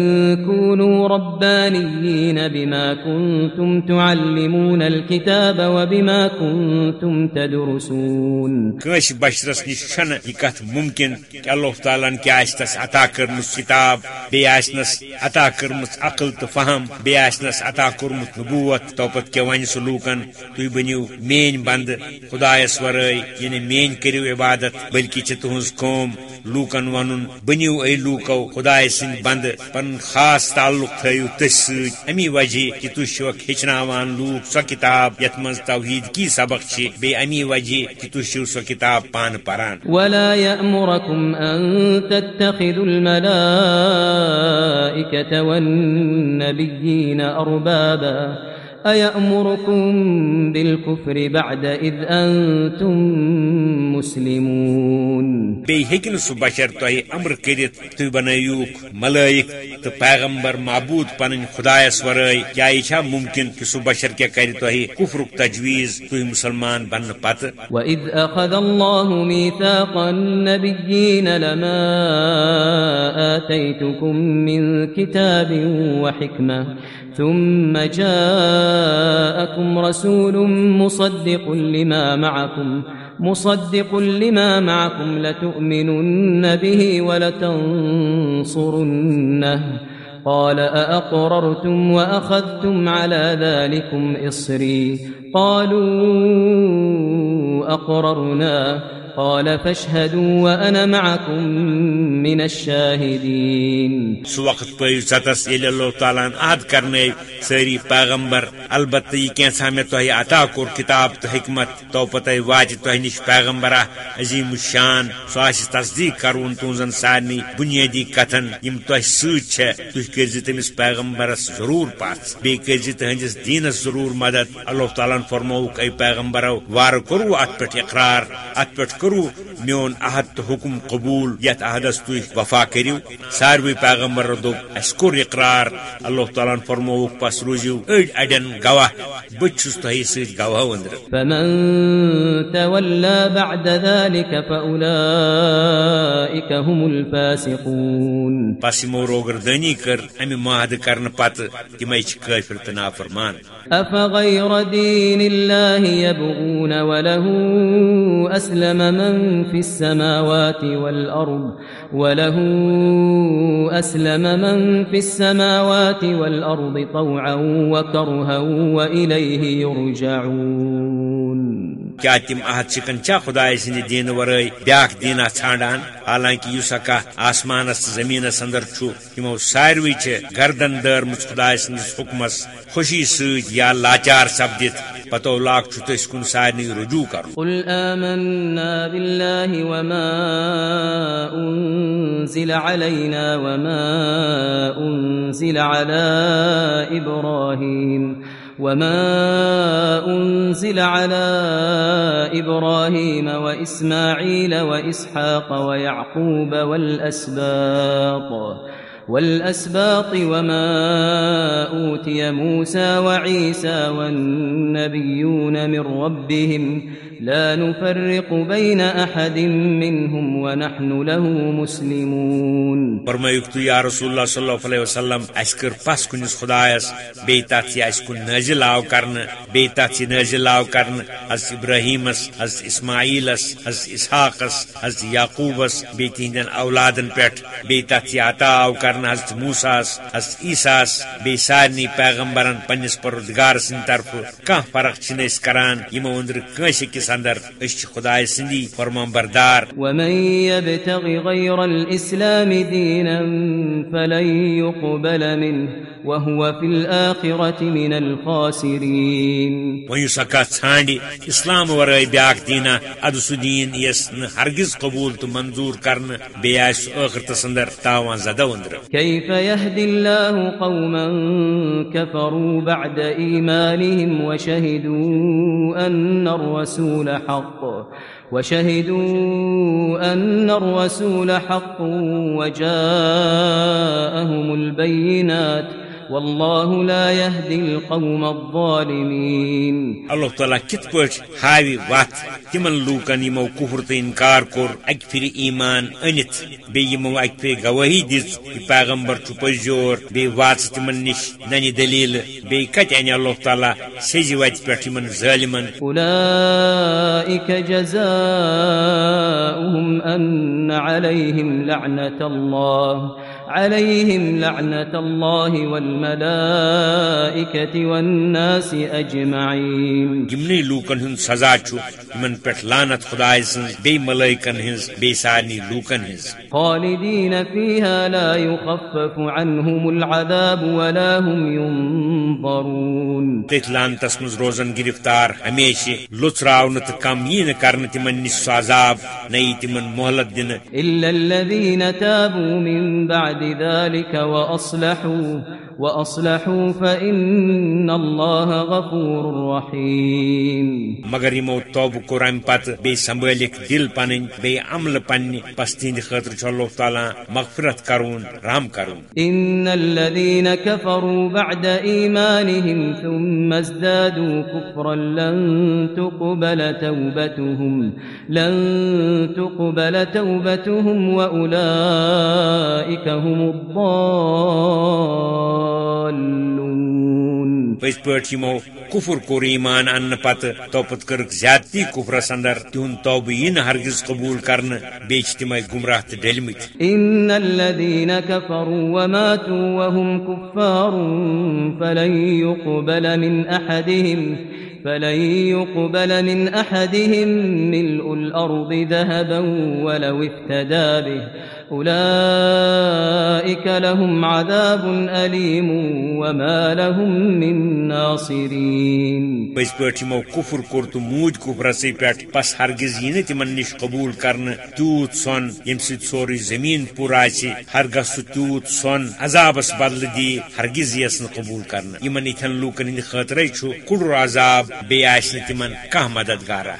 كونوا ربانيين بما كنتم تعلمون الكتاب وبما كنتم تدرسون. كاش بشرس نشان يكات ممكن کہ اللہ تعالیٰ کیا تس عطا کرمس کتاب بیسنس عطا کرمس عقل تو فہم بیسنس عطا کرمت نبوت، توپت کے ون سہ لوکن تھی بنو مین بند خدایس ورائے یعنی مین کرو عبادت، بلکہ تہذ قوم لوکن ون بنو اے لوکو خدائے سن بند پن خاص تعلق تھو تس امی وجہ کہ تھی چھوک ہچنان لوک سو کتاب یت من توحید کی سبق بی امی وجہ کہ تھی چھو سو کتاب پان پران۔ ولا يأمركم أن تتخذوا الملائكة والنبيين أربابا۔ أيأمركم بالكفر بعد إذ أنتم مسلمون؟ بی ہیکن سہ بشر تہ امر کرت تھی بنوک ملائک تو پیغمبر معبود پن خدایس ورائے۔ کیا یہ ممکن کہ سہ بشر کیا کر تہ کفرک تجویز تھی مسلمان بن پت۔ وَإِذْ أَخَذَ اللَّهُ مِيثَاقَ النَّبِيِّينَ لَمَا آتَيْتُكُم مِّن كِتَابٍ وَحِكْمَةٍ ثم جاءكم رسول مصدق لما معكم، مصدق لما معكم، لتؤمنن به ولتنصرنه. قال، أأقررتم وأخذتم على ذلكم إصري؟ قالوا، أقررنا. قال فاشهدوا وانا معكم من الشاهدين. سو وقت پہ ستس یل اللہ تعالیٰ عہد کرنے ساری پیغمبر، البتہ یہ کینسا میں تہ عطا کور کتاب تو حکمت، تو پتہ وات تہ نش پیغمبرہ عظیم الشان، سو آس تصدیق کرون تہذن سارنی بنیادی کتن یم تہ ست تھی کرز تمس پیغمبرس ضرور پاس بی کرز تہندس دینس ضرور مدد۔ اللہ تعالیٰ فرموک اے پیغمبرو وار کرو ات پہ اقرار، ات پہ کرو میون عہد تو حکم قبول یت عہدس تھی وفا کرو ساروی پیغمبر دپ اس کور اقرار۔ اللہ تعالیٰ فرموک پس روزیو اڑ اڑین گواہ۔ بچس تہ ست گواہ وندر فمن تولى بعد ذلك فأولئك هم الفاسقون۔ پس یمو روگردانی کر امی معاہد کرن پت تمے چھ کافر تہ نافرمان۔ أفغير دين الله يبغون وله أسلم من في السماوات والأرض وله أسلم من في السماوات والأرض طوعا وكرها وإليه يرجعون کیا تم عہد چکن چا خدا سند دین ورائے بیاکھ دینا ژھانڈان حالانکہ اس اکا آسمانس زمینس اندر چھو تمو ساروی گردن دارمت خدا سندس حکمس خوشی سۭتۍ یا لاچار سپدت پتو لاک تس کن سارنی رجوع کرو۔ أنزل علينا وما أنزل على إبراهيم وما أنزل على إبراهيم وإسماعيل وإسحاق ويعقوب والأسباط والأسباط وما أوتي موسى وعيسى والنبيون من ربهم لا نفرق بين أحد منهم ونحن له مسلمون. فرمایوک یا رسول اللہ صلی اللہ علیہ وسلم، اس کر پس کنس خدایس بی تات اس کن نازل آو کرن بی تات نازل آو کرن، از ابراہیمس، از اسماعیلس، از اسحاقس، از یعقوبس بی تیندن اولادن پیٹ بی تات عطا آو کرن، حضرت موسیس، از عیساس بی سارنی پیغمبرن پنس پروردگار سن طرف کان فرق چھنس کران یمو اندر کانسی کس اندر اس خدای سندی فرمان بردار ومن يبتغي غير الإسلام دينا فلن يقبل منه وهو في الآخرة من الخاسرين. سکا ژھانڈی اسلام ورائے بیاکھ دینا اد سہ دین یس ہرگز قبول تو منظور کرن بی آس ٲخرتس اندر تاوان زدہ ونٛدرٕ. كيف يهدي الله قوما كفروا بعد إيمانهم وشهدوا أن الرسول الرسول حق وشهدوا أن الرسول حق وجاءهم البينات والله لا يهدي القوم الظالمين. اللہ تعالیٰ کت پہ ہاوی وت تمن لوکن یمو کفر تو انکار کور اک پھر ایمان انت بیمو اک پھر گواہی دس پیغمبر چھ پزور بی واچ تمن نش ننی دلیل بی کت ان اللہ تعالیٰ سز وت پہ یمن ظالمن أولئك جزاؤهم أن عليهم لعنة الله. عليهم لعنة الله والملائكة والناس أجمعين یمنی لوکن ہند سزا چھ یمن پہ لانت خدائے سن بی ملائکن ہنز بی سارنی لوکن ہنز خالدين فيها لا يخفف عنهم العذاب ولا هم ينظرون تت لانتس مز روزن گرفتار ہمیشہ لچراون تو کم کرن تمن نش سو عذاب نئی تمن مہلت دن۔ إلا الذين تابوا من بعد بعد ذلك وأصلحوا وأصلحوا فإن الله غفور رحيم مگر یمو توبہ کور ام پتہ بی سنبھالک دل پنن بی عمل پنہ پس تہند خاطر چھ اللہ تعالیٰ مغفرت کرون رحم کرون۔ إن الذين كفروا بعد إيمانهم ثم ازدادوا كفرا لن تقبل توبتهم لن تقبل توبتهم وأولئك هم الضالون پز پہ یمو کفر کور ایمان ان پتہ توپت کرک زیادتی کفرس اندر تہند توبہ یہ ہرگز قبول کرن بیچ تمے گمراہ تو ڈلمت إن الذين كفروا وماتوا وهم كفار فلن يقبل من أحدهم فلن يقبل من أحدهم ملء الأرض ذهبا ولو افتدى به أولئك لهم عذاب أليم وما لهم من ناصرين. پز پہ یمو کفر کور تو موج کفر کفرسی پہ پس ہرگز یہ تمن نش قبول کرن تیوت سون یم سۭتۍ سورُے زمین پور آسہِ ہرگز سہ تیوت سون عذابس بدل دی ہرگز یس نہٕ قبول کرن یمن یتھن لوکن ہند خاطرے چھُ کُڑُر عذاب بیٚیہِ آسہِ تمن کانٛہہ مددگارا